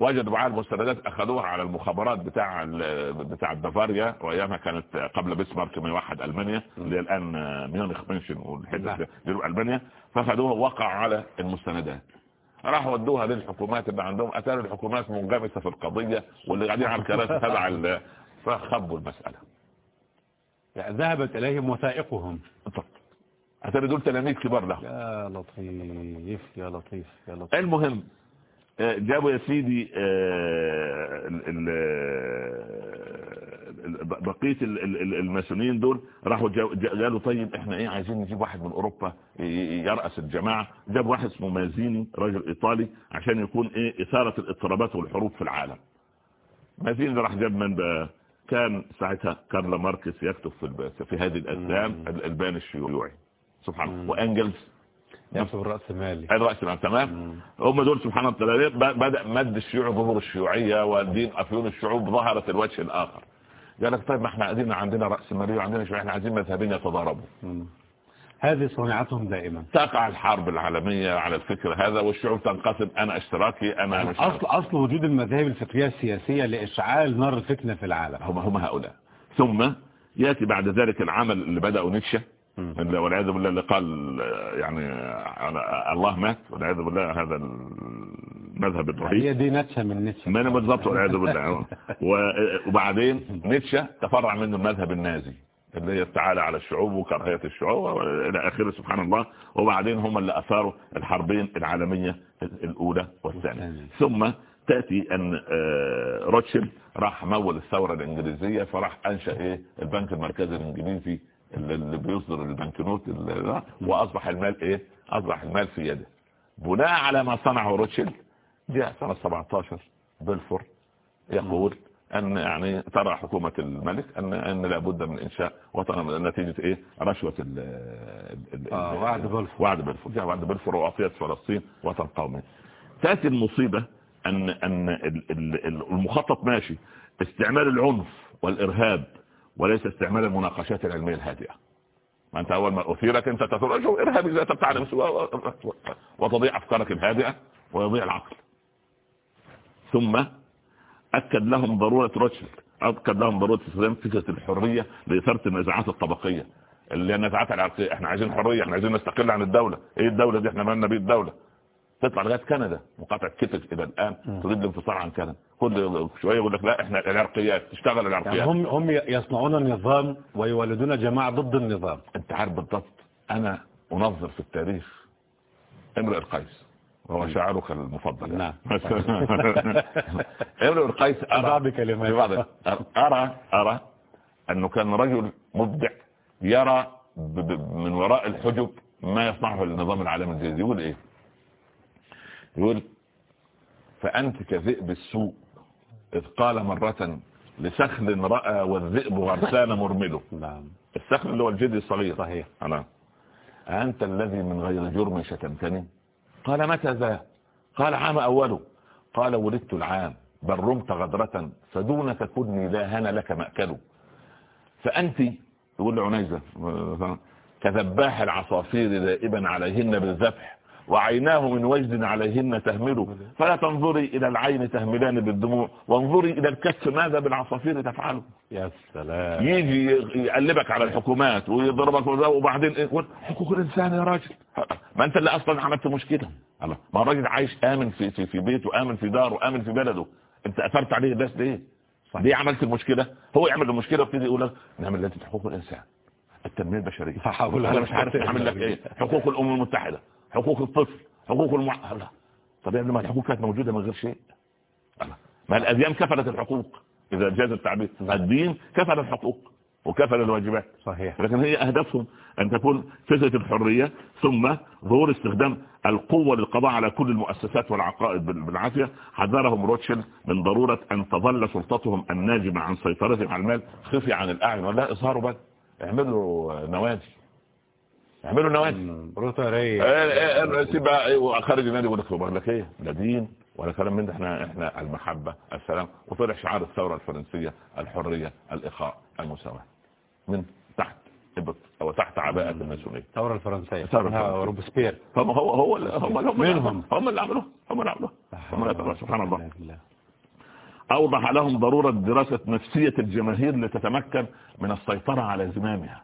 وجدوا معاه المستندات أخذوها على المخابرات بتاع بتاع بافاريا وأيامها كانت قبل بسمارك ما يوحد ألمانيا اللي هي الآن ميونخ منشن. والحته دي ألمانيا. فأخذوها وقع على المستندات. راحوا ودوها للحكومات اللي عندهم اتاروا الحكومات منغمسة في القضية واللي قاعدين على الكراسي تبع فخبوا المسألة. يعني ذهبت إليهم وثائقهم. اتاري دول تلاميذ كبار لهم. يا لطيف يا لطيف يا لطيف. المهم جابوا يا سيدي آه، بقية ال- ال- ال- الماسونيين دول راحوا قالوا طيب إحنا إيه عايزين نجيب واحد من أوروبا يرأس الجماعة. جاب واحد اسمه مازيني راجل إيطالي عشان يكون إيه إثارة الاضطرابات والحروب في العالم. مازيني راح جاب من بقى كان ساعتها كارل ماركس يكتب في في هذه الأيام ال- البيان الشيوعي. سبحان الله. وإنجلز يحسب الرأس مالي الرأس المال تمام؟ هم دول سبحان الله بدأ مد الشيوع ظهور الشيوعية ودين أفيون الشعوب ظهرت الوجه الآخر. قال لك طيب ما إحنا قاعدين عندنا رأس مالية وعندنا شيوعية إحنا عايزين مذهبين يتضاربوا. هذه صناعتهم دائما. تقع الحرب العالمية على الفكر هذا والشعوب تنقسم أنا اشتراكي أنا مش أصل أصل وجود المذاهب الفكرية السياسية لإشعال نار الفتنة في العالم. هم هم هؤلاء. ثم يأتي بعد ذلك العمل اللي بدأوا نيتشه. والعياذ بالله اللي قال يعني الله مات والعياذ بالله هذا المذهب الرهيب. هي دي نتشة من نتشة ما أنا بالظبط والعياذ بالله. وبعدين نيتشه تفرع منه المذهب النازي اللي هي التعالى على الشعوب وكراهية الشعوب إلى آخره سبحان الله. وبعدين هم اللي أثاروا الحربين العالمية الأولى والثانية. والثانية. ثم تأتي أن آه، روتشيلد راح مول الثورة الإنجليزية فراح أنشأ إيه؟ البنك المركزي الإنجليزي اللي بيصدر البنكنوت اللي- وأصبح المال إيه؟ أصبح المال في يده. بناء على ما صنعه روتشيلد جاء سنة 17 بلفور يقول أن يعني ترى حكومة الملك أن أن لابد من إنشاء وطن نتيجة إيه؟ رشوة ال ال- آه، وعد بلفور. وعد بلفور جاء وعد بلفور وأعطيت فلسطين وطن قومي تأتي المصيبة ال- ال- المخطط ماشي. استعمال العنف والإرهاب وليس استعمال المناقشات العلمية الهادئة. ما أنت أول ما اثيرك أنت شو ارهابي ذات بتاع وتضيع أفكارك الهادئة ويضيع العقل. ثم أكد لهم ضرورة روتشيلد أكد لهم ضرورة استخدام فكرة الحرية لإثارة النزاعات الطبقية. اللي هي النزاعات العرقية إحنا عايزين حرية إحنا عايزين نستقل عن الدولة. إيه الدولة دي؟ إحنا مالنا بيه الدولة. تطلع لغاية كندا. مقاطعة كتك إلى الآن تريد الانفصال عن كندا. كل شوية يقول لك لا إحنا العرقيات تشتغل يعني العرقيات هم هم يصنعون النظام ويولدون جماعة ضد النظام. أنت عارف بالضبط أنا أنظر في التاريخ امرئ القيس وهو شاعرك المفضل. نعم. امرئ القيس ارى بعض كلمات. في بعض ارى أرى أنه كان رجل مبدع يرى من وراء الحجب ما يصنعه النظام العالمي الجديد. يقول إيه؟ يقول فأنت كذئب السوء إذ قال مرة لسخل رأى والذئب غرسان مرمله نعم. السخل اللي هو الجدي الصغير. صحيح. أنا. أنت الذي من غير جرم شتمتني. قال متى ذا؟ قال عام أوله. قال ولدت العام بل رمت غدرة فدونك كدني لا هن لك مأكل. فأنت يقول لعنيزة كذباح العصافير دائبا عليهن بالذبح. وعيناه من وجد عليهن تهمل فلا تنظري إلى العين تهملان بالدموع. وانظري إلى الكف ماذا بالعصافير تفعله؟ يا سلام. يجي يقلبك على الحكومات ويضربك وبعدين يقول حقوق الإنسان يا راجل. ما أنت اللي أصلا عملت مشكلة؟ ما الراجل عايش آمن في في في بيته آمن في داره آمن في بلده. أنت أثرت عليه الناس ليه؟ ليه عملت المشكلة؟ هو يعمل المشكلة ويبتدي يقول لك نعمل لجنة حقوق الإنسان التنمية البشرية. فحاول أنا مش عارف أعمل لك إيه حقوق الأمم المتحدة. حقوق الطفل حقوق المع... الله طب يا ابني ما الحقوق كانت موجودة من غير شيء. ما الأديان كفلت الحقوق؟ إذا جاز التعبير. الدين كفل الحقوق وكفل الواجبات. صحيح. لكن هي أهدافهم أن تكون فكرة الحرية ثم ظهور استخدام القوة للقضاء على كل المؤسسات والعقائد بال- بالعافية. حذرهم روتشيلد من ضرورة أن تظل سلطتهم الناجمة عن سيطرتهم على المال. خفي عن الأعين ولا إظهاره بل اعملوا نوادي. اعملوا نوادي. روتارية آه، آه، تبقى خارج النادي يقول لك بقول لك إيه؟ لا دين ولا كلام من ده. إحنا إحنا المحبة السلام. وطلع شعار الثورة الفرنسية الحرية الإخاء المساواة. من تحت إبط أو تحت عباءة الماسونيه الفرنسية. آه، روبسبير. هم هو هو اللي- هم اللي- هم اللي منهم. عملوه. هم اللي عملوه. هم اللي عملوه. هم اللي عملوه. سبحان الله. أوضح لهم ضرورة دراسة نفسية الجماهير لتتمكن من السيطرة على زمامها.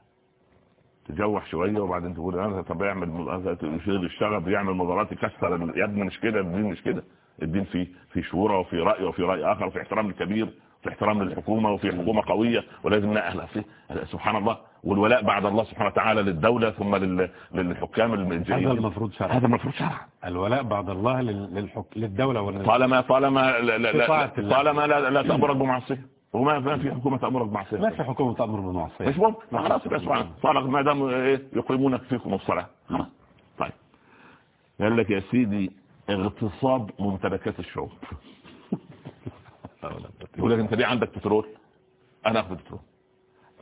تجوح شوية وبعدين تقول أنا طب يعمل يشيل الشغب يعمل مظاهرات يكسر يا ابني مش كده الدين مش كده. الدين في في شورى وفي رأي وفي رأي آخر وفي احترام للكبير وفي احترام للحكومة وفي حكومة قوية ولازم نأهل فيه. سبحان الله. والولاء بعد الله سبحانه وتعالى للدولة ثم لل- للحكام هذا الجايين المفروض شرعا. هذا المفروض شرعا. الولاء بعد الله لل- للحك... للدولة والناس طالما طالما لا لا لا الله. طالما لا, لا تأمرك بمعصية وما ما في حكومة تأمرك بمعصية ما في حكومة تأمر بالمعصية. مش ممكن ما خلاص يبقى سبحان صالح ما دام إيه يقيمون فيكم الصلاة. خلاص طيب. قال لك يا سيدي اغتصاب ممتلكات الشعوب. يقول لك انت ليه عندك بترول؟ أنا اخذ بترول.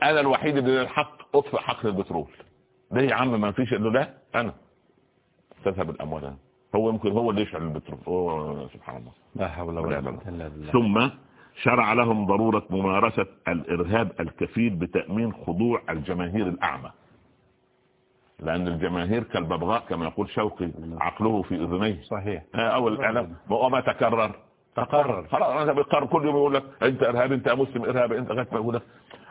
أنا الوحيد اللي الحق اطفئ حق البترول. ليه يا عم ما فيش الا ده أنا. تذهب الاموال. هو يمكن هو اللي يشعل البترول. سبحان الله. لا حول ولا ولا لا. قوة إلا بالله. ثم شرع لهم ضرورة ممارسة الإرهاب الكفيل بتأمين خضوع الجماهير الأعمى. لأن الجماهير كالببغاء كما يقول شوقي عقله في أذنيه. صحيح. آه، أول الإعلام وما تكرر؟ تقرر خلاص أنا بيقرر كل يوم يقول لك أنت إرهابي أنت مسلم إرهابي أنت غير ما يقول لك.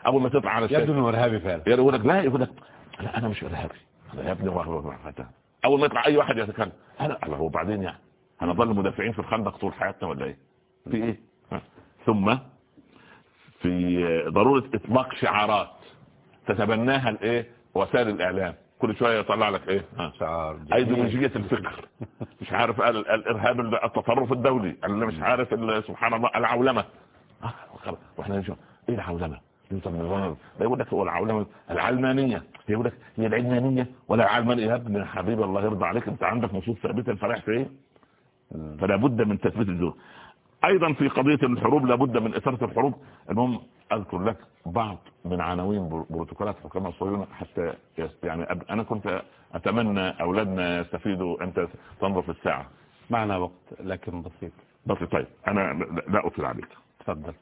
أول ما تطلع على يبدو الشاشة إنه إرهابي فعلا. يقول لك لا يقول لك لا أنا مش إرهابي. أنا يا ابني أول ما يطلع أي واحد يتكلم. أنا الله وبعدين يعني. هنظل مدافعين في الخندق طول حياتنا ولا إيه؟ في إيه؟ ها. ثم في ضرورة إطلاق شعارات تتبناها الإيه؟ وسائل الإعلام. كل شوية يطلع لك إيه؟ ها. شعار جميل. ايديولوجيه الفكر مش عارف ال- الإرهاب التطرف الدولي. اللي مش عارف سبحان الله العولمة. آه،. وإحنا نشوف. إيه ده يقول لك هو العولمة العلمانية. يقول لك هي العلمانية ولا العلمانية. يا ابني حبيبي الله يرضى عليك. أنت عندك نصوص ثابتة. الفرح في إيه فلا بد من تثبيت الجهود. أيضا في قضية الحروب لابد من إثارة الحروب. المهم أذكر لك بعض من عناوين بر- بروتوكولات حكام الصهيونة حتى يعني أنا كنت أتمنى أولادنا يستفيدوا. أنت تنظر في الساعة. معنا وقت لكن بسيط. بس طيب أنا لا- أطيل عليك. تفضل.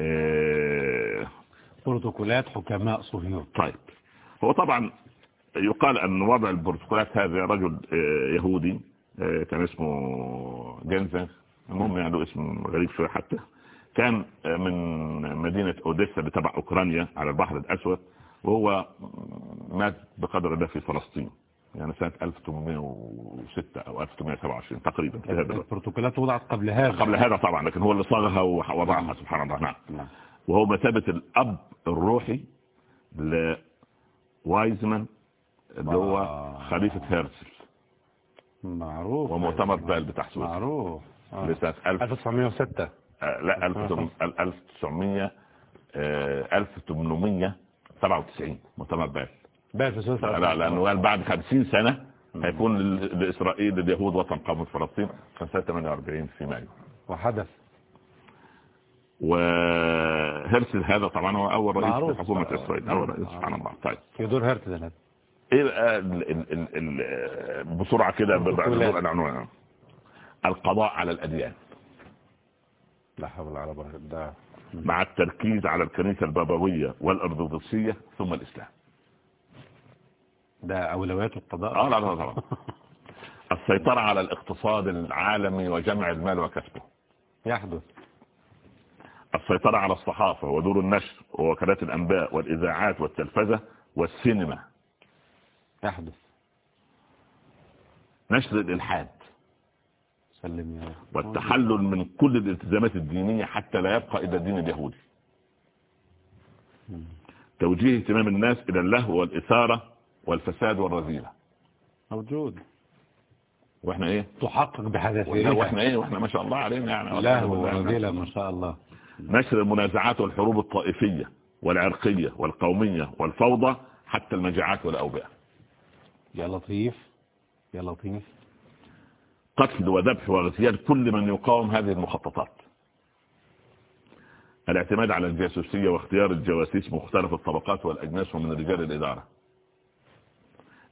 آه، بروتوكولات حكماء صهيون طيب. هو طبعا يقال أن وضع البروتوكولات هذا رجل آه، يهودي آه، كان اسمه جنزة المهم يعني له اسم غريب شوية حتى كان من مدينة أوديسا اللي تبع أوكرانيا على البحر الأسود وهو مات بقدر الله في فلسطين يعني سنة 1806 أو 1827 تقريبا في هذا الوقت. البروتوكولات وضعت قبل هذا قبل هذا طبعا لكن هو اللي صاغها ووضعها سبحان الله نعم نعم. وهو مثابة الأب الروحي لوايزمان اللي هو. خليفة هيرسل معروف ومؤتمر بال بتاع سويسرا معروف. لسنة 1000 1906 آه، لا 1900 1897 مؤتمر بال. بقى في سويسرا لا لأنه قال بعد 50 سنة هيكون لإسرائيل لليهود وطن قومة فلسطين كان سنة 48 في مايو. وحدث. وهرسل هذا طبعا هو أول رئيس. لحكومة إسرائيل أول رئيس. سبحان الله طيب تيودور هرتزل هذا إيه بسرعة كده بقى البطولات. نقول العنوان القضاء على الأديان. لا حول ولا قوة إلا بالله. مع التركيز على الكنيسة البابوية والأرثوذكسية ثم الإسلام. ده أولويات القضاء؟ آه لا لا طبعا السيطرة على الاقتصاد العالمي وجمع المال وكسبه. يحدث. السيطرة على الصحافة ودور النشر ووكالات الأنباء والإذاعات والتلفزة والسينما. يحدث. نشر الإلحاد. والتحلل من كل الالتزامات الدينية حتى لا يبقى إلا الدين اليهودي. توجيه اهتمام الناس إلى اللهو والإثارة والفساد والرذيلة. موجود. وإحنا إيه؟ تحقق بحذافيرها وإحنا إيه؟ وإحنا ما شاء الله علينا يعني. لا هو ورذيلة ما شاء الله. نشر المنازعات والحروب الطائفية والعرقية والقومية والفوضى حتى المجاعات والأوبئة. يا لطيف يا لطيف. قتل وذبح واغتيال كل من يقاوم هذه المخططات. الاعتماد على الجاسوسية واختيار الجواسيس مختلف الطبقات والأجناس ومن رجال الإدارة.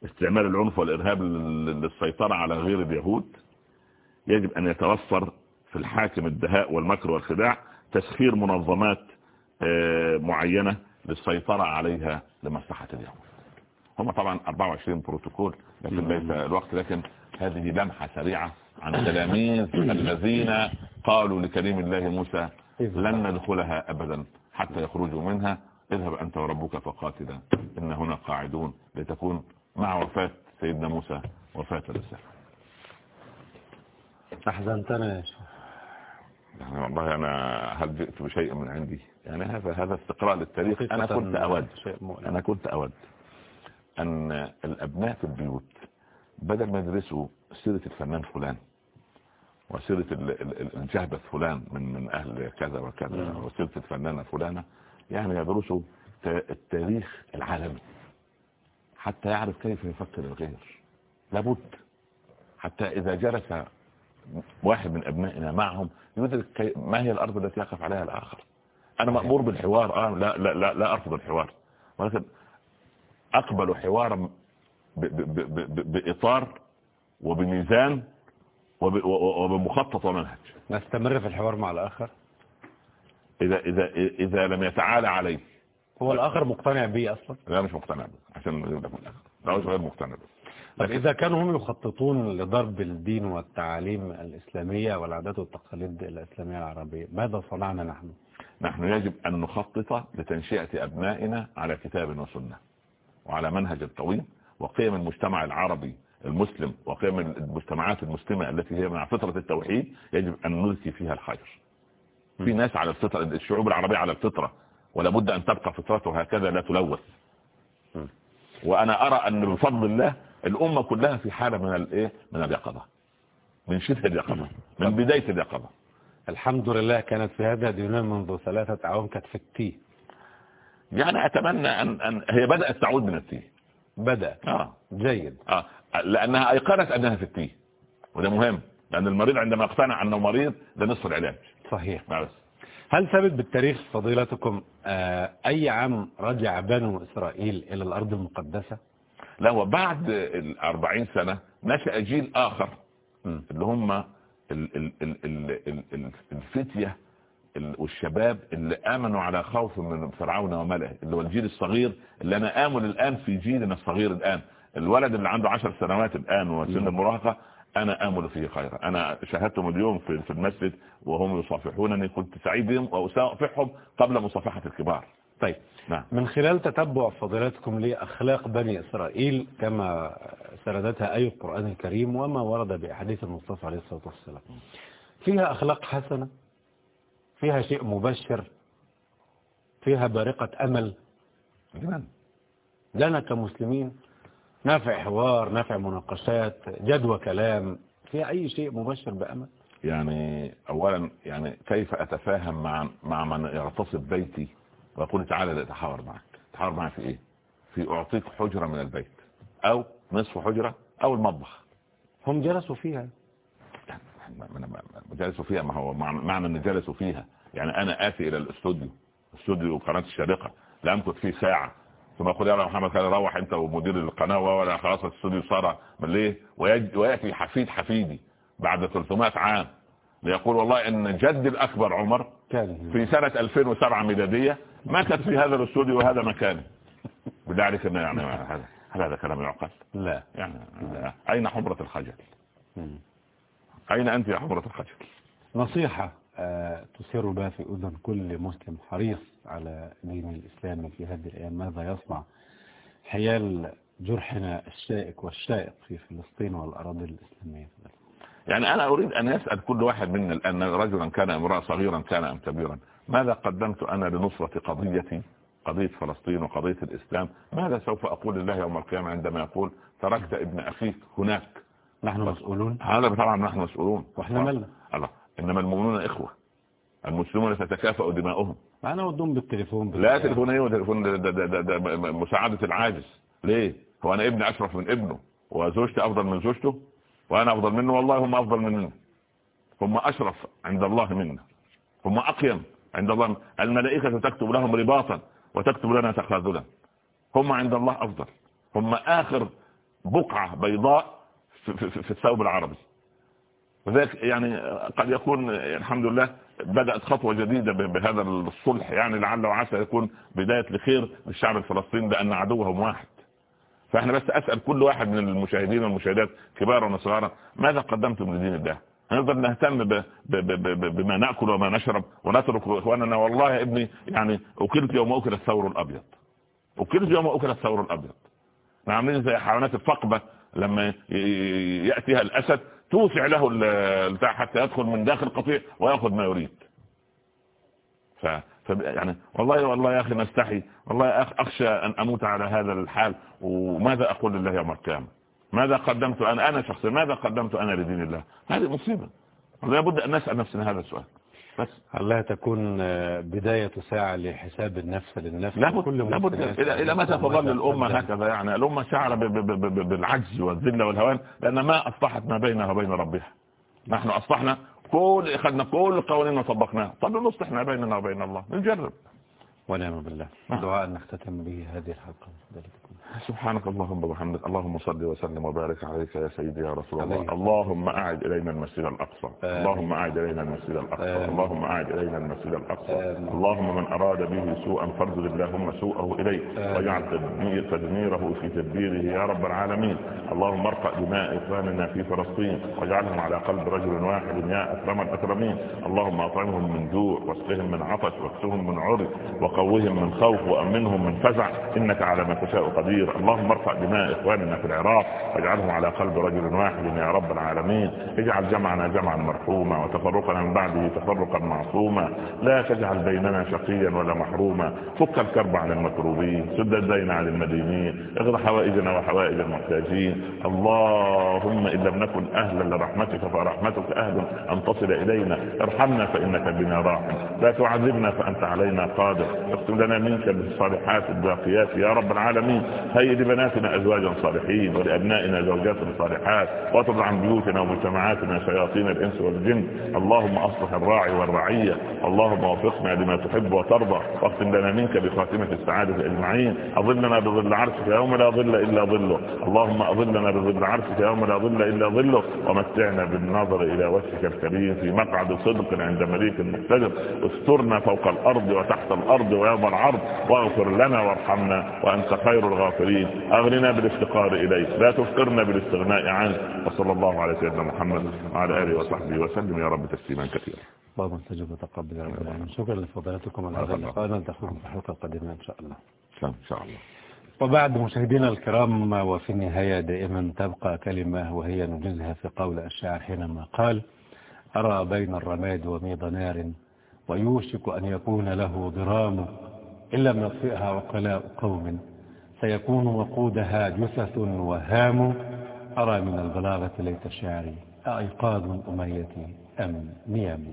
استعمال العنف والإرهاب لل- للسيطرة على غير اليهود يجب أن يتوفر في الحاكم الدهاء والمكر والخداع تسخير منظمات آه، معينة للسيطرة عليها لمصلحة اليهود. هم طبعا 24 بروتوكول لكن ليس الوقت لكن هذه لمحة سريعة عن تلاميذ الذين قالوا لكريم الله موسى لن ندخلها أبدا حتى يخرجوا منها. اذهب أنت وربك فقاتلا. إن هنا قاعدون لتكون مع وفاة سيدنا موسى وفاة الرسالة أحزنتنا يا شيخ. يعني والله أنا هل جئت بشيء من عندي؟ يعني هذا هذا استقراء للتاريخ أنا كنت أود. أنا كنت أود أن الأبناء في البيوت بدل ما يدرسوا سيرة الفنان فلان وسيرة ال- ال- ال- الجهبة فلان من من أهل كذا وكذا. وسيرة الفنانة فلانة يعني يدرسوا التاريخ العالمي حتى يعرف كيف يفكر الغير. لابد. حتى إذا جلس واحد من أبنائنا معهم يدرك ما هي الأرض التي يقف عليها الآخر؟ أنا مأمور بالحوار آه لا لا لا, لا أرفض الحوار. ولكن أقبل حوارا بإطار وبميزان وبمخطط ومنهج. نستمر في الحوار مع الآخر؟ إذا إذا إذا لم يتعالى عليه. هو الآخر مقتنع بيه أصلا؟ لا مش مقتنع به عشان نجيب لك من الآخر. لا مش غير مقتنع به طب إذا كانوا هم يخططون لضرب الدين والتعاليم الإسلامية والعادات والتقاليد الإسلامية العربية ماذا صنعنا نحن؟ نحن يجب أن نخطط لتنشئة أبنائنا على كتاب وسنة وعلى منهج قويم وقيم المجتمع العربي المسلم وقيم المجتمعات المسلمة التي هي مع فطرة التوحيد يجب أن نلقي فيها الخير. في ناس على الفطرة الشعوب العربية على الفطرة ولا بد أن تبقى فطرته هكذا لا تلوث. وأنا أرى أن بفضل الله الأمة كلها في حالة من الإيه من اليقظة. من شبه اليقظة. من بداية اليقظة. الحمد لله كانت في هذا دينا منذ ثلاثة أعوام كانت في التي. يعني أتمنى أن, أن هي بدأت تعود من التيه بدأ. آه. جيد. آه. لأنها أيقنت أنها في التيه وده مهم. لأن المريض عندما يقتنع أنه مريض ده نصف العلاج. صحيح. بس هل ثبت بالتاريخ فضيلتكم آه، أي عام رجع بنو إسرائيل إلى الأرض المقدسة؟ لا وبعد الأربعين سنة نشأ جيل آخر م. اللي هم ال- ال- ال- ال- ال- ال- الفتية ال- والشباب اللي آمنوا على خوف من فرعون وملئه اللي هو الجيل الصغير اللي أنا آمل الآن في جيلنا الصغير الآن. الولد اللي عنده عشر سنوات الآن وسن المراهقة أنا آمل فيه خيرا. أنا شاهدتهم اليوم في المسجد وهم يصافحونني كنت سعيد بهم وأصافحهم قبل مصافحة الكبار. طيب نعم. من خلال تتبع فضيلتكم لأخلاق بني إسرائيل كما سردتها أي القرآن الكريم وما ورد بأحاديث المصطفى عليه الصلاة والسلام. فيها أخلاق حسنة؟ فيها شيء مبشر فيها بارقة أمل؟ لنا كمسلمين نافع حوار نافع مناقشات جدوى كلام فيها أي شيء مبشر بأمل؟ يعني اولا يعني كيف أتفاهم مع مع من يغتصب بيتي ويقول تعالى لاتحاور معك؟ تحاور معك في إيه؟ في أعطيك حجرة من البيت أو نصف حجرة أو المطبخ. هم جلسوا فيها. جلسوا فيها ما هو معنى إن جلسوا فيها. يعني أنا آتي إلى الاستوديو استوديو قناة الشارقه لا امكث فيه ساعة ثم أقول يا محمد كان روح أنت ومدير القناة ولا خلاص الاستوديو صار من ليه ويأتي حفيد حفيدي بعد 300 عام ليقول والله إن جد الأكبر عمر في سنة 2007 ميلادية مكث في هذا الاستوديو وهذا مكانه بذلك يعني هذا هل هذا كلام يعقل؟ لا يعني لا. أين حمرة الخجل؟ أين أنت يا حمرة الخجل؟ نصيحة تسير بها في أذن كل مسلم حريص على دين الإسلام في هذه الأيام. ماذا يصنع؟ حيال جرحنا الشائك والشائق في فلسطين والأراضي الإسلامية. يعني أنا أريد أن يسأل كل واحد منا الآن رجلا كان امرأة صغيرا كان أم كبيرا ماذا قدمت أنا لنصرة قضيتي قضية فلسطين وقضية الإسلام؟ ماذا سوف أقول لله يوم القيامة عندما يقول تركت ابن أخيك هناك؟ نحن مسؤولون. هذا طبعا نحن مسؤولون. وإحنا مالنا الله. إنما المؤمنون إخوة. المسلمون تتكافأ دماؤهم. أنا ودهم بالتليفون لا تليفون إيه؟ وتليفون ده ده ده ده مساعدة العاجز. ليه؟ هو أنا ابني أشرف من ابنه وزوجتي أفضل من زوجته وأنا أفضل منه والله هم أفضل مننا هم أشرف عند الله منا. هم أقيم عند الله الملائكة تكتب لهم رباطا وتكتب لنا تخاذلا هم عند الله أفضل. هم آخر بقعة بيضاء في, في, في الثوب العربي. وذلك يعني قد يكون الحمد لله بدأت خطوة جديدة بهذا الصلح. يعني لعل وعسى يكون بداية لخير للشعب الفلسطيني لأن عدوهم واحد. فإحنا بس أسأل كل واحد من المشاهدين والمشاهدات كبارا وصغارا ماذا قدمتم لدين الله؟ هنقدر نهتم ب ب ب بما نأكل وما نشرب ونترك إخواننا. والله يا ابني يعني أكلت يوم أكل الثور الأبيض. أكلت يوم أكل الثور الأبيض. عاملين زي حيوانات الفقبة لما يأتيها الأسد توسع له البتاع حتى يدخل من داخل القطيع ويأخذ ما يريد. ف... يعني والله والله يا أخي نستحي. والله أخشى أن أموت على هذا الحال. وماذا أقول لله يوم القيامة؟ ماذا قدمت أنا أنا شخصيا؟ ماذا قدمت أنا لدين الله؟ هذه مصيبة. لابد أن نسأل نفسنا هذا السؤال. الله تكون بداية ساعة لحساب النفس للنفس لابد كل لابد. إلى, إلى متى تظل الأمة هكذا يعني؟ الأمة شعر بالعجز والذلة والهوان لأن ما أصبحت ما بينها وبين ربها. نحن أصبحنا كل أخذنا كل القوانين وطبقناها. طب نصلح ما بيننا وبين الله. نجرب. ونعم بالله. دعاء نختتم به هذه الحلقة. سبحانك اللهم وبحمدك اللهم صل وسلم وبارك عليك يا سيدي يا رسول الله. اللهم أعد إلينا المسجد الأقصى. اللهم أعد إلينا المسجد الأقصى. اللهم أعد إلينا المسجد الأقصى. اللهم من أراد به سوءا فارد اللهم سوءه إليه واجعل تدميره في تدبيره يا رب العالمين. اللهم ارفع دماء إخواننا في فلسطين واجعلهم على قلب رجل واحد يا أكرم الأكرمين. اللهم أطعمهم من جوع واسقهم من عطش واكسهم من عرق وقوهم من خوف وأمنهم من فزع. إنك على ما تشاء قدير. اللهم ارفع دماء إخواننا في العراق واجعلهم على قلب رجل واحد يا رب العالمين. اجعل جمعنا جمعا مرحوما وتفرقنا من بعده تفرقا معصوما. لا تجعل بيننا شقيا ولا محروما. فك الكرب عن المكروبين سد الدين عن المدينين. اغض حوائجنا وحوائج المحتاجين. اللهم إن لم نكن أهلا لرحمتك فرحمتك أهل أن تصل إلينا. ارحمنا فإنك بنا راحم. لا تعذبنا فأنت علينا قادر. اكتب لنا منك بالصالحات الباقيات يا رب العالمين. هيئ لبناتنا ازواجا صالحين ولأبنائنا زوجات صالحات واطرد عن بيوتنا ومجتمعاتنا شياطين الإنس والجن. اللهم أصلح الراعي والرعية. اللهم وفقنا لما تحب وترضى. واختم لنا منك بخاتمة السعادة أجمعين. أظلنا بظل عرشك يوم لا ظل إلا ظله. اللهم أظلنا بظل عرشك يوم لا ظل إلا ظله. ومتعنا بالنظر إلى وجهك الكريم في مقعد صدق عند مليك مقتدر. استرنا فوق الأرض وتحت الأرض ويوم العرض. واغفر لنا وارحمنا. وأنت خير الغافرين أغننا بالافتقار إليك. لا تفقرنا بالاستغناء عنك. وصلى الله على سيدنا محمد وعلى آله وصحبه وسلم. يا رب تسليما كثيرا. استجب وتقبل يا رب العالمين. شكرا لفضيلتكم على هذا اللقاء. نلتقيكم في الحلقة القادمة إن شاء الله. إن شاء الله. وبعد مشاهدينا الكرام وفي النهاية دائما تبقى كلمة وهي نجزها في قول الشاعر حينما قال أرى بين الرماد وميض نار ويوشك أن يكون له ضرام إن لم يطفئها عقلاء قوم. سيكون وقودها جثث وهام. أرى من البلاغة ليت شعري أعقاد أميتي أم نيام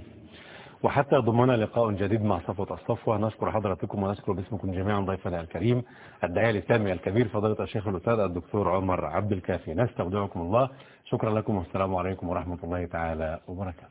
وحتى يضمنا لقاء جديد مع صفوة الصفوة نشكر حضراتكم ونشكر باسمكم جميعا ضيفنا الكريم. الداعية الإسلامي الكبير فضيلة الشيخ الأستاذ الدكتور عمر عبد الكافي. نستودعكم الله. شكرا لكم والسلام عليكم ورحمة الله تعالى وبركاته.